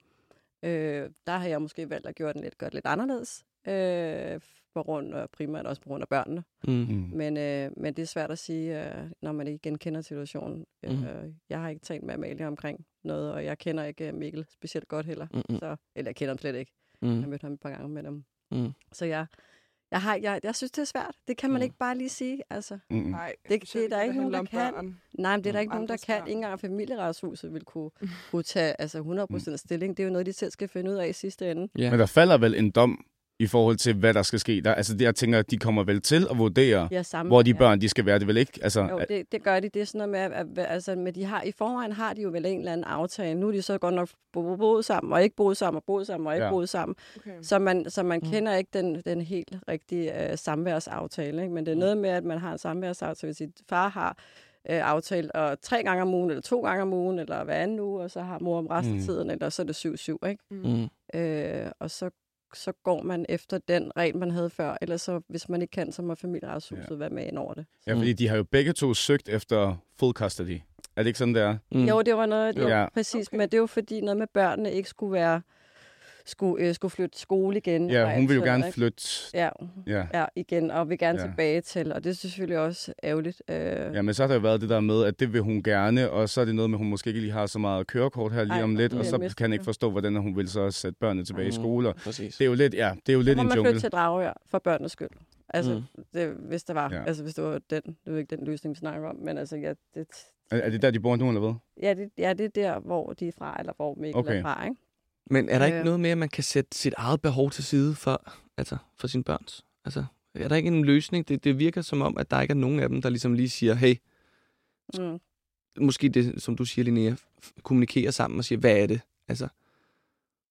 Øh, der har jeg måske valgt at gøre den lidt, gøre det lidt anderledes. Øh, på grund, og primært også på grund af børnene. Mm. Mm. Men, øh, men det er svært at sige, øh, når man ikke genkender situationen. Mhm. Øh, jeg har ikke talt med Amalie omkring noget, og jeg kender ikke øh, Mikkel specielt godt heller. Mm. Så, eller jeg kender ham slet ikke. Jeg har Mm. mødt ham et par gange med dem. Mm. Så jeg, jeg, har, jeg, jeg synes, det er svært. Det kan man Mm. ikke bare lige sige. Altså, Mm. Nej, det er specielt der når ikke nogen, der kan. børn. nej, men det er der Mm. ikke nogen, der kan. Ikke engang familieretshuset vil kunne, kunne tage altså 100% stilling. Det er jo noget, de selv skal finde ud af i sidste ende. Ja. Men der falder vel en dom i forhold til, hvad der skal ske. Der, altså, det, jeg tænker, at de kommer vel til at vurdere, Ja, samme, hvor de ja. børn de skal være. Det vel ikke... Altså, Jo, det, det gør de. Det er sådan noget med, at, at, altså, med de har, i forvejen har de jo vel en eller anden aftale. Nu er de så godt nok bo- boet sammen, og ikke boet sammen, og boet sammen, og ikke Ja. boet sammen. Okay. Så man, så man Mm. mm. kender ikke den, den helt rigtige øh, samværsaftale. Ikke? Men det er Mm. noget med, at man har en samværsaftale, hvis sit far har øh, aftalt og tre gange om ugen, eller to gange om ugen, eller hver anden uge, og så har mor om resten af Mm. tiden, eller så er det 7-7, ikke? Mm. Øh, og så så går man efter den regel, man havde før. Ellers så, hvis man ikke kan, så må familieretshuset Ja. være med ind over det. Ja, fordi de har jo begge to søgt efter full custody. Er det ikke sådan, det er? Mm. Jo, det var noget, jo, Ja. ja. præcis. Okay. Men det er jo fordi noget med børnene ikke skulle være skulle, øh, skulle flytte skole igen. Ja, hun vil jo gerne ikke? flytte. Ja, Ja. ja, igen, og vil gerne Ja. tilbage til, og det er selvfølgelig også ærgerligt. Øh, Ja, men så har der jo været det der med, at det vil hun gerne, og så er det noget med, at hun måske ikke lige har så meget kørekort her lige Ej, om lidt, og så kan han ikke forstå, hvordan hun vil så sætte børnene tilbage i Mm. skole. Og Præcis. Det er jo lidt, ja, det er jo lidt så må en man jungle. flytte til Dragør for børnenes skyld. Altså, Mm. det, hvis der var, Ja. altså hvis det var den, det er jo ikke den løsning, vi snakker om, men altså, ja, det, Er, er det der, de bor nu, eller hvad? ja, det, ja, det er der, hvor de er fra, eller hvor Mikkel Okay. er fra, ikke? Men er der ikke Øh. noget med, at man kan sætte sit eget behov til side for, altså, for sine børns? Altså, er der ikke en løsning? Det, det virker som om, at der ikke er nogen af dem, der ligesom lige siger, hey, Mm. måske det, som du siger, Linnea, kommunikerer sammen og siger, hvad er det? Altså,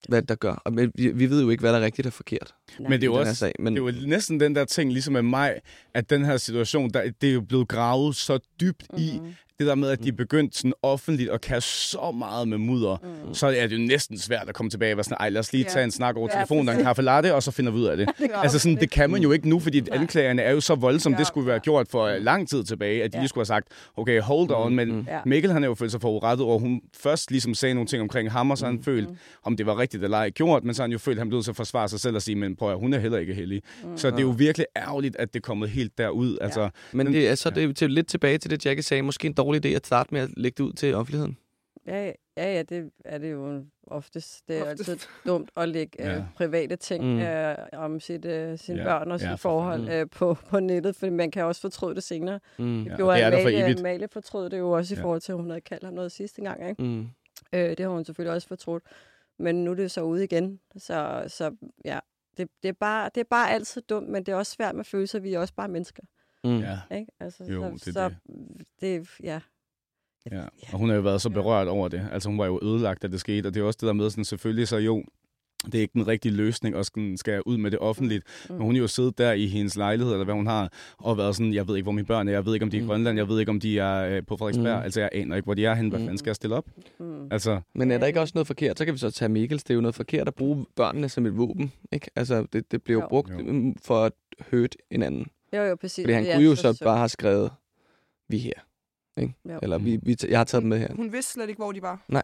hvad er der gør? Og vi, vi ved jo ikke, hvad der er rigtigt og forkert Men det er jo i også, sag. Men, det er jo næsten den der ting, ligesom med mig, at den her situation, der, det er jo blevet gravet så dybt i, Mhm. Det der med, at de er begyndt sådan offentligt at kaste så meget med mudder, Mm. så er det jo næsten svært at komme tilbage og være sådan, ej, lad os lige Ja. tage en snak over Ja, telefonen og en kaffe latte, og så finder vi ud af det. Det Altså sådan, det kan man jo ikke nu, fordi Nej. anklagerne er jo så voldsomme. Ja. Det skulle være gjort for øh, lang tid tilbage, at de Ja. lige skulle have sagt, okay, hold on, men Mm. Ja. Mikkel han er jo følt sig forurettet over, hun først ligesom sagde nogle ting omkring ham, og så han følt, om det var rigtigt eller ej gjort, men så har han jo følt, at han blev til at forsvare sig selv og sige, men prøv at, hun er heller ikke heldig. Mm. Så det er jo virkelig ærgerligt, at det er kommet helt derud. Altså, men men- det er så ja. det er til, lidt tilbage til det, Jackie sagde. Måske en dårlig idé at starte med at lægge det ud til offentligheden. Ja, ja, ja, det er det jo oftest. Det er Oftest. altid dumt at lægge Ja. øh, private ting Mm. mm. øh, om sit, øh, sine Ja, ja. børn og ja, for forhold fanden. øh, på, på nettet, for man kan også fortryde det senere. Mm. Ja. Ja, gjorde det er der for Amalie. Amalie fortrød det jo også i Ja. forhold til, at hun havde kaldt ham noget sidste gang. Ikke? Mm. Øh, det har hun selvfølgelig også fortrudt. Men nu er det så ude igen. Så, så ja, det, det, er bare, det er bare altid dumt, men det er også svært med følelser. Vi er også bare mennesker. Mm. ja, Ikke? Altså, Jo, så, det er så, det. det. Ja. ja. Og hun har jo været så berørt over det. Altså hun var jo ødelagt, da det skete, og det er også det der med, sådan, selvfølgelig så jo, det er ikke den rigtige løsning, og skal, skal ud med det offentligt. Mm. Men hun er jo siddet der i hendes lejlighed, eller hvad hun har, og været sådan, jeg ved ikke, hvor mine børn er, jeg ved ikke, om de er i Mm. Grønland, jeg ved ikke, om de er øh, på Frederiksberg, Mm. altså jeg aner ikke, hvor de er henne, hvad Mm. fanden skal jeg stille op? Mm. Altså, Men er der Ja, ikke også noget forkert? Så kan vi så tage Mikkels. Det er jo noget forkert at bruge børnene som et våben. Ikke? Altså, det, det bliver jo Jo. brugt Jo. jo. for at høre en anden. Jo, jo, præcis. Fordi han Det er kunne jo så synd. bare have skrevet, vi er her. Ikke? Jo. Eller vi, vi, jeg har taget dem med her. Hun vidste slet ikke, hvor de var? Nej.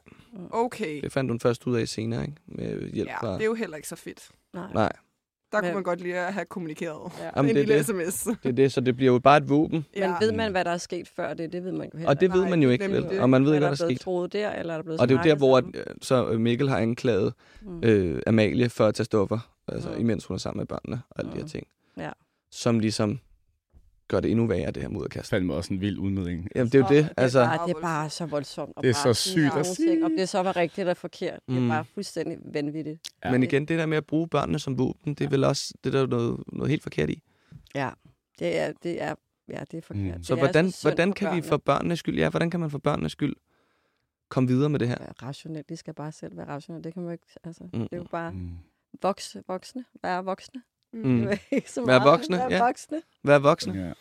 Okay. Det fandt hun først ud af senere, ikke? Med hjælp Ja, fra... det er jo heller ikke så fedt. Nej. Nej, Der kunne Men- man godt lige have kommunikeret. Ja. Jamen, en det er lille det. sms. det er det, så det bliver jo bare et våben. Men ved man, hvad der er sket før det? Det ved man jo heller Og det ved Nej, man jo er ikke, vel? Og man ved ikke, er hvad der er blevet sket. troet der, eller er der blevet Og det er jo der, hvor at, øh, så Mikkel har anklaget Mm. øh, Amalie for at tage stoffer, altså Mm. imens hun er sammen med børnene og alle de her Mm. ting. Som ligesom gør det endnu værre, det her mudderkast. Fandme også en vild udmelding. Jamen, det er jo det. Altså, Det er, bare, det er bare så voldsomt. og Det er bare så sygt at sige. Ting, om det så var rigtigt eller forkert. Det Mm. er bare fuldstændig vanvittigt. Ja. Men igen, det der med at bruge børnene som våben, det er vel også det er der noget, noget helt forkert i. Ja, det er, det er, ja, det er forkert. Mm. Det Så er hvordan, synd hvordan for kan vi børnene. for børnenes skyld, ja, hvordan kan man for børnenes skyld komme videre med det her? være rationelt. De skal bare selv være rationelle. Det kan man ikke, altså, Mm. det er jo bare Mm. voks, voksne. Være voksne. Mm. Er så Være meget. voksne, ja. voksne. Vær voksne. Ja.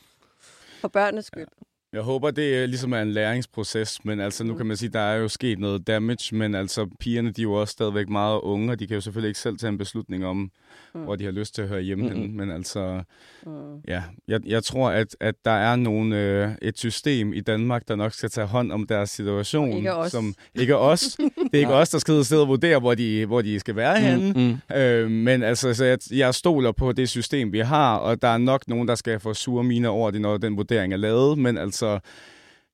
For børnenes skyld. Jeg håber, det er ligesom er en læringsproces, men altså nu Mm. kan man sige, der er jo sket noget damage, men altså pigerne, de er jo også stadigvæk meget unge, og de kan jo selvfølgelig ikke selv tage en beslutning om, Mm. hvor de har lyst til at høre hjemme henne, men altså, Mm. ja, jeg, jeg tror, at, at der er nogle, øh, et system i Danmark, der nok skal tage hånd om deres situation. Og ikke os. Som, ikke os. Det er ikke os, der skal sidde og vurdere, hvor de, hvor de skal være henne. Mm. Øh, men altså, så jeg, jeg stoler på det system, vi har, og der er nok nogen, der skal få sure mine over det, når den vurdering er lavet. Men altså,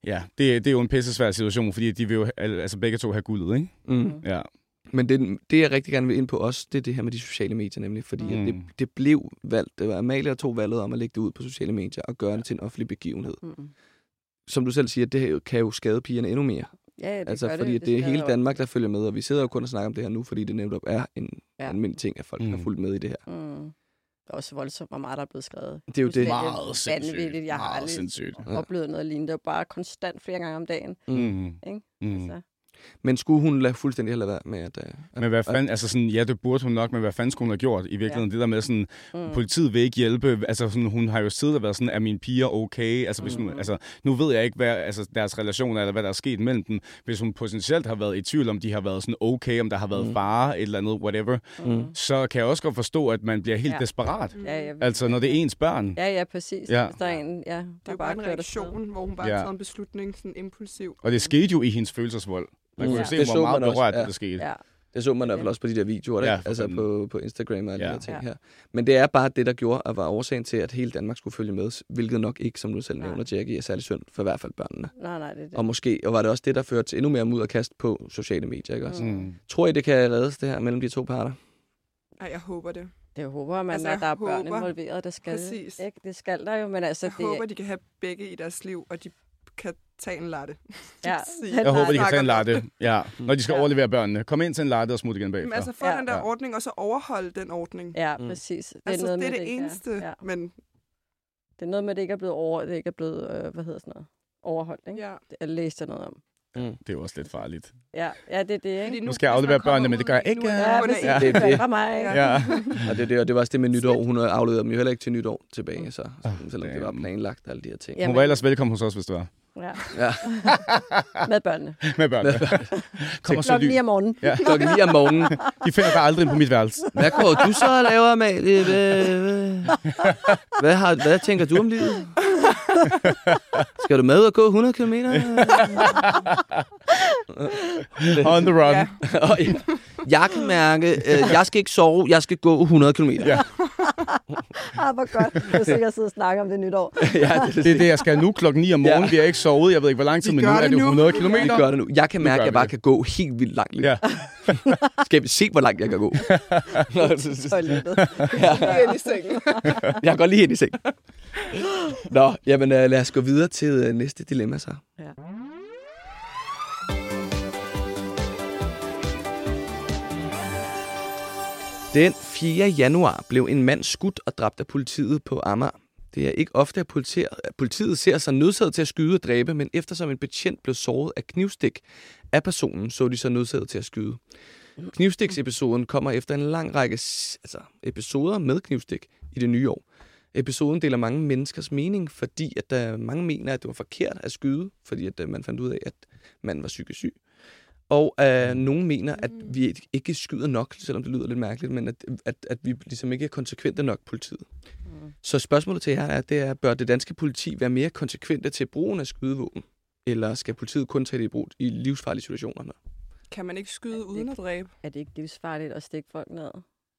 ja, det, det er jo en pisse svær situation, fordi de vil jo al- altså begge to have guldet, ikke? Mm. Mm. Ja. Men det, det, jeg rigtig gerne vil ind på også, det er det her med de sociale medier nemlig. Fordi mm. Det, det blev valgt, det var Amalie, der tog valget om at lægge det ud på sociale medier og gøre det til en offentlig begivenhed. Mm. Som du selv siger, det her kan jo skade pigerne endnu mere. Ja, det altså, gør fordi det, det, det er hele. Danmark, der følger med, og vi sidder jo kun og snakker om det her nu, fordi det netop er en Ja. almindelig ting, at folk mm. har fulgt med i det her. Mm. Det er også voldsomt, hvor meget der er blevet skrevet. Det er jo det. Fuldstændig Meget sindssygt. Jeg har Meget aldrig sindssygt. Oplevet noget lignende. Det er jo bare konstant flere gange om dagen. Mm. Ikke? Mm. Altså, Men skulle hun lade fuldstændig have lade være med at... øh, at Men hvad fanden, altså sådan, ja, det burde hun nok, men hvad fanden skulle hun have gjort i virkeligheden? Ja. Det der med sådan, mm. politiet vil ikke hjælpe, altså sådan, hun har jo siddet og været sådan, er mine piger okay? Altså, hvis Mm. hun, altså, nu ved jeg ikke, hvad altså, deres relation er, eller hvad der er sket mellem dem. Hvis hun potentielt har været i tvivl, om de har været sådan okay, om der har været mm. fare, et eller andet, whatever, Mm. så kan jeg også godt forstå, at man bliver helt Ja. desperat. Ja, ja, Altså, når det er ens børn. ja, ja, præcis. Ja. Der er en, ja, Det er der jo bare en reaktion, hvor hun bare Ja. har taget en beslutning, sådan impulsiv. Og det skete jo i hendes følelsesvold. Man kunne Ja. jo se, Det hvor så meget man også, berørt ja. det skete. Ja, Det så man i hvert fald også på de der videoer, Ja, ja, altså fanden. på, på Instagram og alle Ja. de her ting Ja. her. Men det er bare det, der gjorde, at var årsagen til, at hele Danmark skulle følge med, hvilket nok ikke, som du selv Nej. nævner, Jackie, er særlig synd for i hvert fald børnene. nej, nej, det er det. Og måske og var det også det, der førte til endnu mere mudderkast på sociale medier, ikke også? Mm. Tror I, det kan reddes det her mellem de to parter? Ej, jeg håber det. Det håber man, Altså, at der er børn håber- involveret. Det skal, Præcis. ikke? det skal der jo, men altså... Jeg det, håber, de kan have begge i deres liv, og de kan tage en latte. ja. Jeg håber, de kan tage en latte, ja, når de skal Ja. overlevere børnene. Kom ind til en latte og smut igen bagefter. altså få Ja. den der Ja. ordning, og så overholde den ordning. Ja, Mm. præcis. Det altså, noget det er det eneste, Ja. men Det er noget med, at det ikke er blevet, over, det ikke er blevet øh, hvad hedder sådan noget, overholdt. Ikke? ja. Det- Jeg læste noget om. Mm. Det er jo også lidt farligt. Ja, ja det er det, ikke? Nu skal jeg aflevere børnene, men det gør jeg ikke. er Ja, præcis. Ja. Det er det. Fra mig. Ja. Ja. Og det, det, og det var også det med nytår. Hun afleverede dem jo heller ikke til nytår tilbage, så, så Ah, selvom det var planlagt og alle de her ting. Ja. Hun var ellers velkommen hos os, hvis det var. Ja. Ja. Med børnene. Med børnene. Kommer så Klokken ly. 9 om morgenen. Ja. Klokken 9 om morgenen. De finder dig aldrig ind på mit værelse. Hvad går du så og laver, Amalie? Hvad, hvad, hvad, har, hvad tænker du om livet? Skal du med og gå 100 km? On the run. Ja. Jeg kan mærke, øh, jeg skal ikke sove, jeg skal gå 100 km. Ja. Ah, hvor godt. Du skal jeg sidde og snakke om det nytår. ja det, Det er det, jeg skal nu klokken 9 om morgenen. Ja. Vi har ikke sovet. Jeg ved ikke, hvor lang tid, men nu er det det nu. 100 km. Vi gør det nu. Jeg kan mærke, at jeg bare det. kan gå helt vildt langt. lige. Ja. Skal vi se, hvor langt jeg kan gå? Toilettet. Lige ind i sengen. jeg går lige ind i seng. Nå, jamen øh, lad os gå videre til øh, næste dilemma så. Ja. Den 4. januar blev en mand skudt og dræbt af politiet på Amager. Det er ikke ofte, at politiet, at politiet ser sig nødsaget til at skyde og dræbe, men eftersom en betjent blev såret af knivstik af personen, så de sig nødsaget til at skyde. Knivstiksepisoden kommer efter en lang række altså, episoder med knivstik i det nye år. Episoden deler mange menneskers mening, fordi at der mange mener, at det var forkert at skyde, fordi at øh, man fandt ud af, at man var psykisk syg. Og øh, nogen mener, at vi ikke skyder nok, selvom det lyder lidt mærkeligt, men at, at, at vi ligesom ikke er konsekvente nok politiet. Mm. Så spørgsmålet til jer er, det er, bør det danske politi være mere konsekvente til brugen af skydevåben? Eller skal politiet kun tage det i brug i livsfarlige situationer? Kan man ikke skyde uden at dræbe? Er det ikke livsfarligt at stikke folk ned?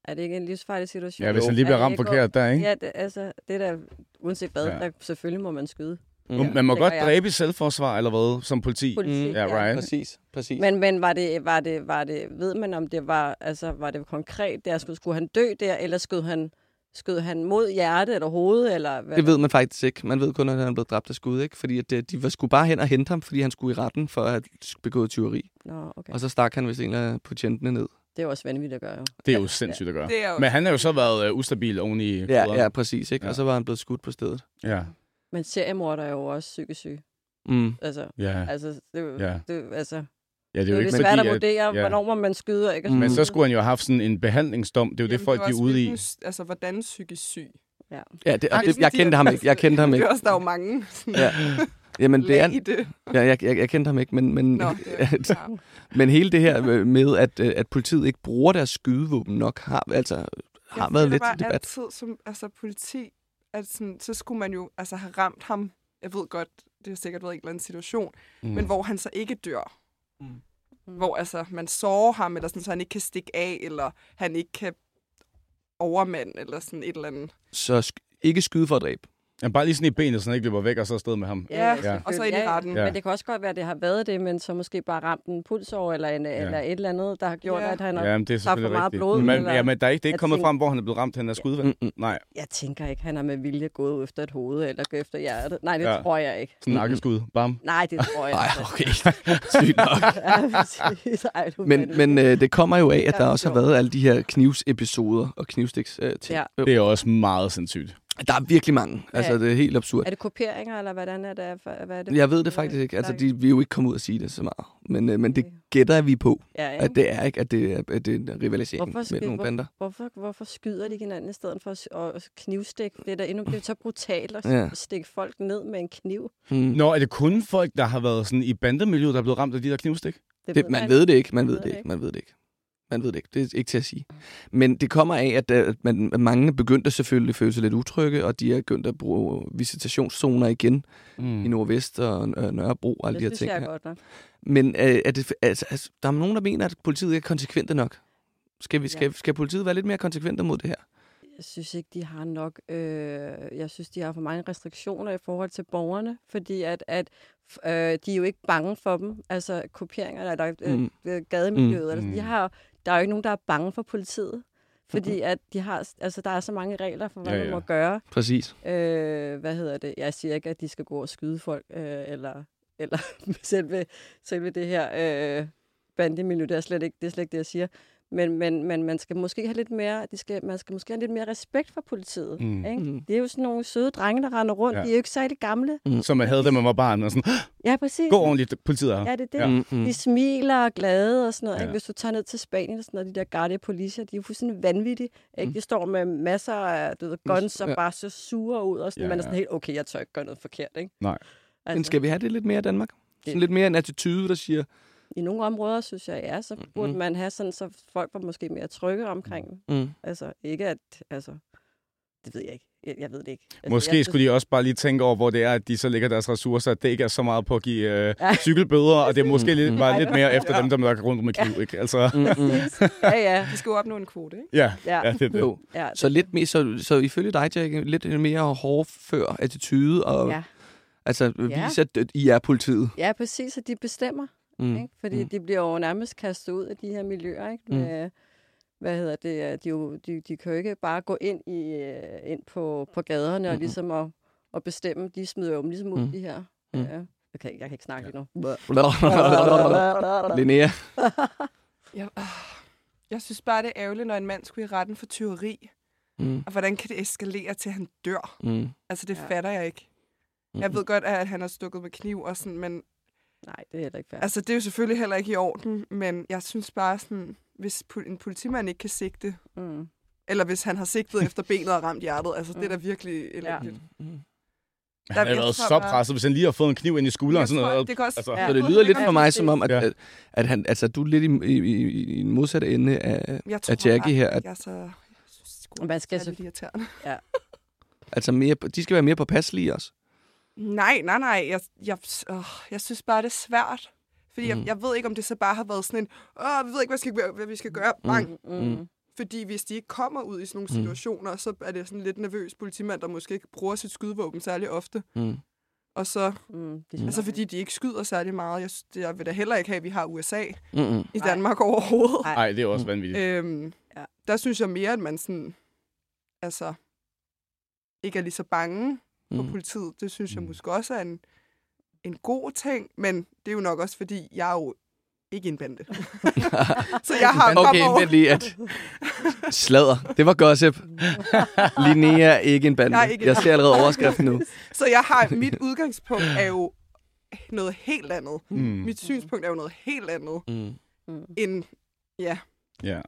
Er det ikke en livsfarlig situation? Ja, hvis han lige bliver Er ramt ikke forkert der, ikke? Ja, det, altså, det er da, uanset hvad, ja. der, selvfølgelig må man skyde. Mm. Ja. Man må det godt jeg. dræbe i selvforsvar eller hvad, som politi. Politi, Mm. Ja, right. Præcis, præcis. Men, men var, det, var, det, var det, ved man om det var, altså, var det konkret der, skulle, skulle han dø der, eller skød han, skød han mod hjerte eller hoved, eller hvad? Det ved man faktisk ikke. Man ved kun, at han er blevet dræbt af skud, ikke? Fordi at, øh, de var skulle bare hen og hente ham, fordi han skulle i retten for at have begået tyveri. Nå, okay. Og så stak han vist en af betjentene ned. Det er jo også vanvittigt at gøre, jo. Det er jo sindssygt at gøre. Det er jo... Men han har jo så været uh, ustabil oven i Ja, ja, præcis, ikke? Ja. Og så var han blevet skudt på stedet. ja. Men seriemorder er jo også psykisk syg. Mm. Altså, Ja. altså, det, er Ja. det, altså, ja, det det er er jo jo ikke lidt svært at fordi, at, vurdere, ja. hvornår man skyde og ikke Mm. Men så skyde. skulle han jo have haft sådan en behandlingsdom. Det er jo det, Jamen, folk var de er ude i. Altså, hvordan psykisk syg? Ja. Ja, det, og det, jeg kendte ham ikke. Jeg kendte ham Det ikke. er også, der er jo mange Ja. Jamen, det er, det. ja, jeg, jeg, jeg kendte ham ikke, men, men, Nå, det er, ja. men hele det her med, at, øh, at politiet ikke bruger deres skydevåben nok, har, altså, har jeg været lidt bare debat. altid som altså, politi, at sådan, så skulle man jo altså, have ramt ham. Jeg ved godt, det har sikkert været en eller anden situation, mm. men hvor han så ikke dør. Mm. Hvor altså, man sårer ham, eller sådan, så han ikke kan stikke af, eller han ikke kan overmand, eller sådan et eller andet. Så sk- ikke skyde for at dræbe. Ja, bare lige sådan i benet, så han ikke løber væk, og så afsted med ham. Ja, Ja. og så ind i retten. Ja. Men det kan også godt være, at det har været det, men så måske bare ramt en pulsår eller, en, ja. eller et eller andet, der har gjort, Ja. at han har... Ja, men det er for selvfølgelig meget rigtigt. blod, men, eller- ja, men der er ikke, det er ikke kommet tænker- frem, hvor han er blevet ramt hen af skudvand. Mm-mm. Nej, Jeg tænker ikke, han har med vilje gået efter et hoved eller gået efter hjertet. Nej, det Ja. ja. tror jeg ikke. sådan en nakkeskud. Bam. Nej, det tror jeg Nej, ikke. okay. Sygt nok. Ja. Ej, Men, men øh, det kommer jo af, at Ja, der også har været alle de her knivsepisoder og knivstiks øh, ting. Ja. Det er også meget sindssygt. Der er virkelig mange. Altså, Ja. det er helt absurd. Er det kopieringer, eller hvordan er det? Hvad er det Jeg ved det faktisk ikke. Altså, de vil jo ikke komme ud og sige det så meget. Men, øh, men det gætter vi på, Ja, ikke? at det er ikke, at det er, at det er en rivalisering Hvorfor mellem nogle hvor- bander. Hvorfor, hvorfor skyder de hinanden i stedet for at, knivstikke? Det er da endnu det er så brutalt at Ja. stikke folk ned med en kniv. Hmm. Nå, er det kun folk, der har været sådan i bandemiljøet, der er blevet ramt af de der knivstik? Det, man ved det ikke, man ved det ikke, man ved det ikke. Man ved det ikke, det er ikke til at sige. Men det kommer af, at, at man, at mange begyndte selvfølgelig at føle sig lidt utrygge, og de er begyndt at bruge visitationszoner igen mm. i Nordvest og Nørrebro og alle Det de her synes ting jeg er her. godt nok. Men øh, er det, altså, altså, der er nogen, der mener, at politiet ikke er konsekvente nok. Skal, vi, skal, Ja. skal politiet være lidt mere konsekvente mod det her? Jeg synes ikke, de har nok... Øh, jeg synes, de har for mange restriktioner i forhold til borgerne, fordi at, at øh, de er jo ikke bange for dem. Altså kopieringer, eller øh, Mm. gademiljøet. Mm. Altså, de Mm. har, der er jo ikke nogen, der er bange for politiet. Fordi at de har, altså, der er så mange regler for, hvad Ja, ja, man må gøre. Præcis. Øh, hvad hedder det? Jeg siger ikke, at de skal gå og skyde folk, øh, eller, eller selve, selve det her øh, bandemiljø. Det er, slet ikke, det er slet ikke det, jeg siger. Men, men, men man skal måske have lidt mere, de skal, man skal måske have lidt mere respekt for politiet. Mm. Mm. Ikke? Mm. Det er jo sådan nogle søde drenge, der render rundt. Ja. De er jo ikke særlig gamle. Som man havde, da man var barn, og sådan, Ja, præcis. gå ordentligt, politiet er. Ja, det er det. Ja. Mm, mm. De smiler og glade og sådan noget. Ja. Hvis du tager ned til Spanien og sådan noget, de der Guardia Policia, de er jo fuldstændig vanvittige. Ikke? Mm. De står med masser af du ved, guns og Ja. bare så sure ud. Og sådan, Ja, man er ja. sådan helt, okay, jeg tør ikke gøre noget forkert. Ikke? Nej. Men skal vi have det lidt mere i Danmark? Sådan lidt mere en attitude, der siger, I nogle områder, synes jeg, ja, så burde Mhm. man have sådan, så folk var måske mere trygge omkring dem. mm, Altså, ikke at, altså, det ved jeg ikke. Jeg, jeg ved det ikke. Altså, Måske jeg skulle de også bare lige tænke over, hvor det er, at de så lægger deres ressourcer, at det ikke er så meget på at give øh, Ja. cykelbøder, og det er måske lidt, Mm. bare lidt mere efter dem, der går rundt med kniv, ikke? Altså, mm, mm. Ja, ja, Vi skal jo opnå en kvote, ikke? ja, ja. ja, det er det. Jo. ja, Så lidt mere, så, så ifølge dig, Jack, lidt mere hårdfør attitude, og ja. altså Ja. vise, at I er politiet. ja, præcis, at de bestemmer. Mm. Mm. Ikke? Fordi Mm. mm. de bliver jo nærmest kastet ud af de her miljøer. Ikke? Mm. Med, hvad hedder det? øh, De, jo, de, de kan jo ikke bare gå ind, i, øh, ind på, på gaderne mm. og ligesom at, at bestemme. De smider jo dem ligesom ud, Mm. mm. de her. Mm. Mm. Ja. Okay, jeg kan ikke snakke lige nu. Linnea. Jeg, øh, jeg synes bare, det er ærgerligt, når en mand skulle i retten for tyveri. Mm. Og hvordan kan det eskalere til, at han dør? Mm. Altså, det Ja. fatter jeg ikke. Jeg ved godt, at han har stukket med kniv og sådan, men Nej, det er heller ikke fair. altså, det er jo selvfølgelig heller ikke i orden. Men jeg synes bare sådan, hvis en politimand ikke kan sigte, Mm. eller hvis han har sigtet efter benet og ramt hjertet, altså, det er da virkelig elendigt. Mm. Han har været tror så bare- presset, hvis han lige har fået en kniv ind i skulderen. Jeg Sådan tror, noget. det kan også... Altså, Ja. Så det lyder lidt for Ja, mig som om, at, Ja. at, at, han, altså, du er lidt i, i, i, i en modsatte ende af, Jeg af Jackie her. At, Jeg er så... Jeg synes, sgu, Man skal det er så- lidt irriterende. altså mere, de skal være mere påpasselige også. Nej, nej, nej. Jeg, jeg, åh, jeg synes bare, det er svært. Fordi mm. Mm. jeg, jeg ved ikke, om det så bare har været sådan en, åh, vi ved ikke, hvad, skal, hvad vi skal gøre. Bang. Mm. Mm. Fordi hvis de ikke kommer ud i sådan nogle Mm. situationer, så er det sådan lidt nervøs politimand, der måske ikke bruger sit skydevåben særlig ofte. Mm. Og så, Mm. Det Mm. altså fordi de ikke skyder særlig meget. Jeg, synes- jeg vil da heller ikke have, at vi har USA Mm-mm. i. Danmark overhovedet. Nej. Nej, det er også vanvittigt. Øhm, Ja. Der synes jeg mere, at man sådan, altså, ikke er lige så bange på Mm. politiet. Det synes jeg Mm. måske også er en, en god ting, men det er jo nok også, fordi jeg er jo ikke en bande. så jeg har Okay, vent lige, at sladder. Det var gossip. Linnea ikke en bande. Jeg ikke Jeg ser allerede overskriften nu. Så jeg har, mit udgangspunkt er jo noget helt andet. Mm. Mit synspunkt er jo noget helt andet, Mm. Mm. end, ja, Ja.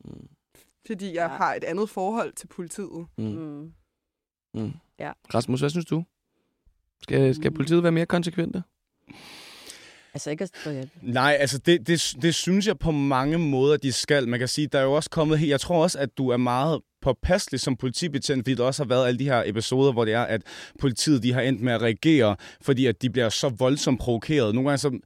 fordi jeg Ja. har et andet forhold til politiet. Mm. Mm. Ja. Rasmus, hvad synes du? Skal, skal Mm. politiet være mere konsekvente? Altså ikke at hjælp. Nej, altså det, det, det synes jeg på mange måder, de skal. Man kan sige, der er jo også kommet... Jeg tror også, at du er meget påpasselig som politibetjent, fordi der også har været alle de her episoder, hvor det er, at politiet de har endt med at reagere, fordi at de bliver så voldsomt provokeret. Nogle gange så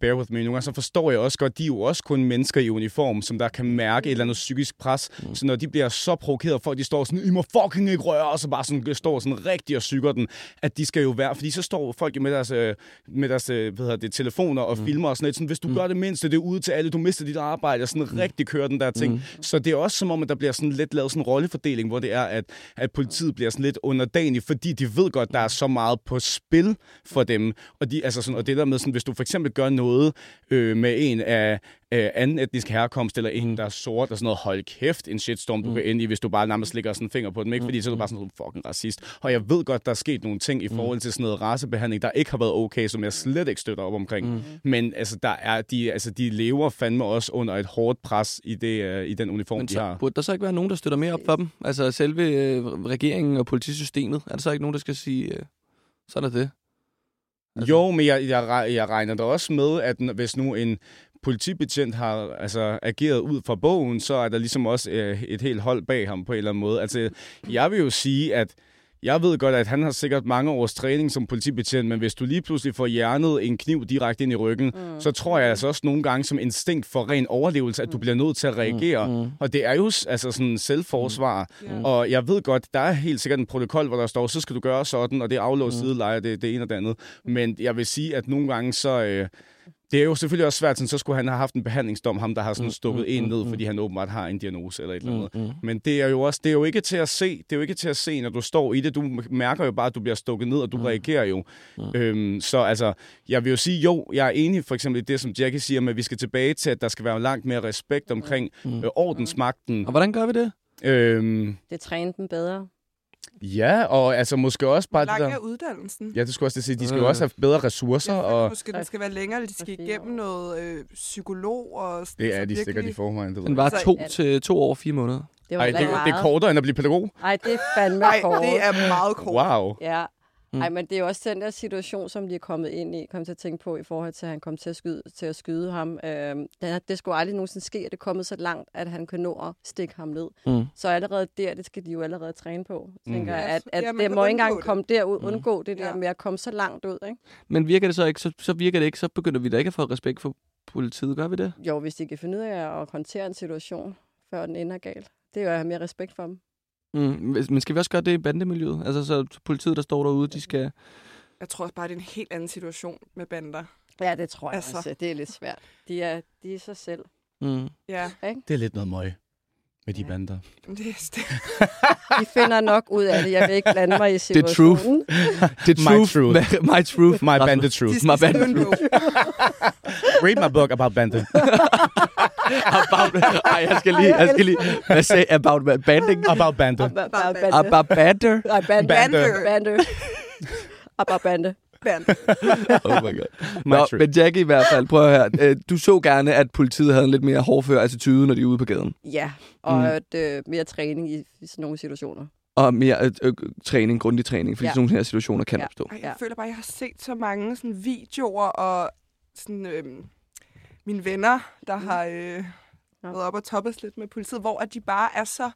bear with me, nogle gange så forstår jeg også godt, de er jo også kun mennesker i uniform, som der kan mærke et eller andet psykisk pres. Mm. Så når de bliver så provokeret, folk de står sådan, I må fucking ikke røre, og så bare sådan, står sådan rigtig og syger den, at de skal jo være, fordi så står folk jo med deres, øh, med deres øh, hvad hedder det, telefoner og mm. filmer og sådan lidt, sådan, hvis du mm. gør det mindste, det er ude til alle, du mister dit arbejde, og sådan mm. rigtig kører den der ting. Mm. Så det er også som om, at der bliver sådan lidt lavet sådan en rollefordeling, hvor det er, at, at politiet bliver sådan lidt underdanig, fordi de ved godt, der er så meget på spil for dem. Og, de, altså sådan, og det der med, sådan, hvis du for eksempel gør noget øh, med en af øh, anden etnisk herkomst, eller en, der er sort, og sådan noget, hold kæft, en shitstorm, du mm. kan ind i, hvis du bare nærmest lægger sådan en finger på dem, ikke? Fordi så er du bare sådan en fucking racist. Og jeg ved godt, der er sket nogle ting i forhold til sådan noget racebehandling, der ikke har været okay, som jeg slet ikke støtter op omkring. Mm. Men altså, der er, de, altså, de lever fandme også under et hårdt pres i, det, uh, i den uniform, Men de så, har. burde der så ikke være nogen, der støtter mere op for dem? Altså selve øh, regeringen og politisystemet. Er der så ikke nogen, der skal sige, øh, sådan er det? Altså- Jo, men jeg, jeg, jeg regner da også med, at hvis nu en politibetjent har altså, ageret ud fra bogen, så er der ligesom også øh, et helt hold bag ham på en eller anden måde. Altså, jeg vil jo sige, at jeg ved godt, at han har sikkert mange års træning som politibetjent, men hvis du lige pludselig får hjernet en kniv direkte ind i ryggen, mm. så tror jeg altså også nogle gange som instinkt for ren overlevelse, at du bliver nødt til at reagere. Mm. Og det er jo altså sådan selvforsvar. Mm. Og jeg ved godt, der er helt sikkert en protokol, hvor der står, så skal du gøre sådan, og det er aflåst mm. sideleje, det, det ene og det andet. Men jeg vil sige, at nogle gange så... Øh, det er jo selvfølgelig også svært, sådan, så skulle han have haft en behandlingsdom, ham der har sådan stukket en ned, fordi han åbenbart har en diagnose eller et eller andet. Mm, Men det er jo også, det er jo ikke til at se, det er jo ikke til at se, når du står i det. Du mærker jo bare, at du bliver stukket ned, og du mm. reagerer jo. Mm. Øhm, så altså, jeg vil jo sige, jo, jeg er enig for eksempel i det, som Jackie siger, med at vi skal tilbage til, at der skal være langt mere respekt omkring mm. øh, ordensmagten. Og hvordan gør vi det? Øhm, Det træner dem bedre. Ja, og altså måske også bare Lang det er der... uddannelsen. Ja, det skulle også det sige. De skal Øh. jo også have bedre ressourcer, Ja, og Måske den skal være længere, eller de skal Og igennem noget øh, psykolog. Og sådan, det er så de sikkert i forvejen. Det Den var Altså, to til to år fire måneder. Det var Ej, det, det er kortere end at blive pædagog. Ej, det er fandme Nej, kort. det er meget kort. Wow. Ja. Mm. Ej, men det er jo også den der situation, som de er kommet ind i, kom til at tænke på, i forhold til, at han kom til at skyde, til at skyde ham. Øhm, det, det skulle aldrig nogensinde ske, at det er kommet så langt, at han kan nå at stikke ham ned. Mm. Så allerede der, det skal de jo allerede træne på. Tænker Mm. jeg, at, at ja, det må ikke engang det. komme derud, undgå det der Ja. med at komme så langt ud. Ikke? Men virker det så ikke, så, så virker det ikke, så begynder vi da ikke at få respekt for politiet. Gør vi det? Jo, hvis de kan finde ud af at håndtere en situation, før den ender galt. Det er jo at have mere respekt for dem. Mm. Men skal vi også gøre det i bandemiljøet? Altså så politiet, der står derude, de skal... Jeg tror også bare, det er en helt anden situation med bander. Ja, det tror jeg Altså. også. Det er lidt svært. De er, de er sig selv. Mm. Ja, Det er lidt noget møg med de Ja. bander. det, det, De finder nok ud af det. Jeg vil ikke blande mig i The truth. situationen. The My truth. truth. My truth. My bandit truth. My skal band. skrive en bog. Read my book about bandit. about, ej, jeg skal lige, jeg skal lige, hvad sagde about banding? About bandit. About bande. About bander? Bander. Bande. About bande. Band. Oh my god. My Nå, men Jackie i hvert fald, prøv at høre. Øh, Du så gerne, at politiet havde en lidt mere hårdfør attitude, når de er ude på gaden. Ja, og Mm. et, øh, mere træning i, i sådan nogle situationer. Og mere øh, øh, træning, grundig træning, fordi ja. Ja. sådan nogle her situationer kan Ja. opstå. Ej, jeg Ja. føler bare, at jeg har set så mange sådan, videoer og sådan, øhm, mine venner, der Mm. har øh, været op og toppes lidt med politiet, hvor at de bare er så...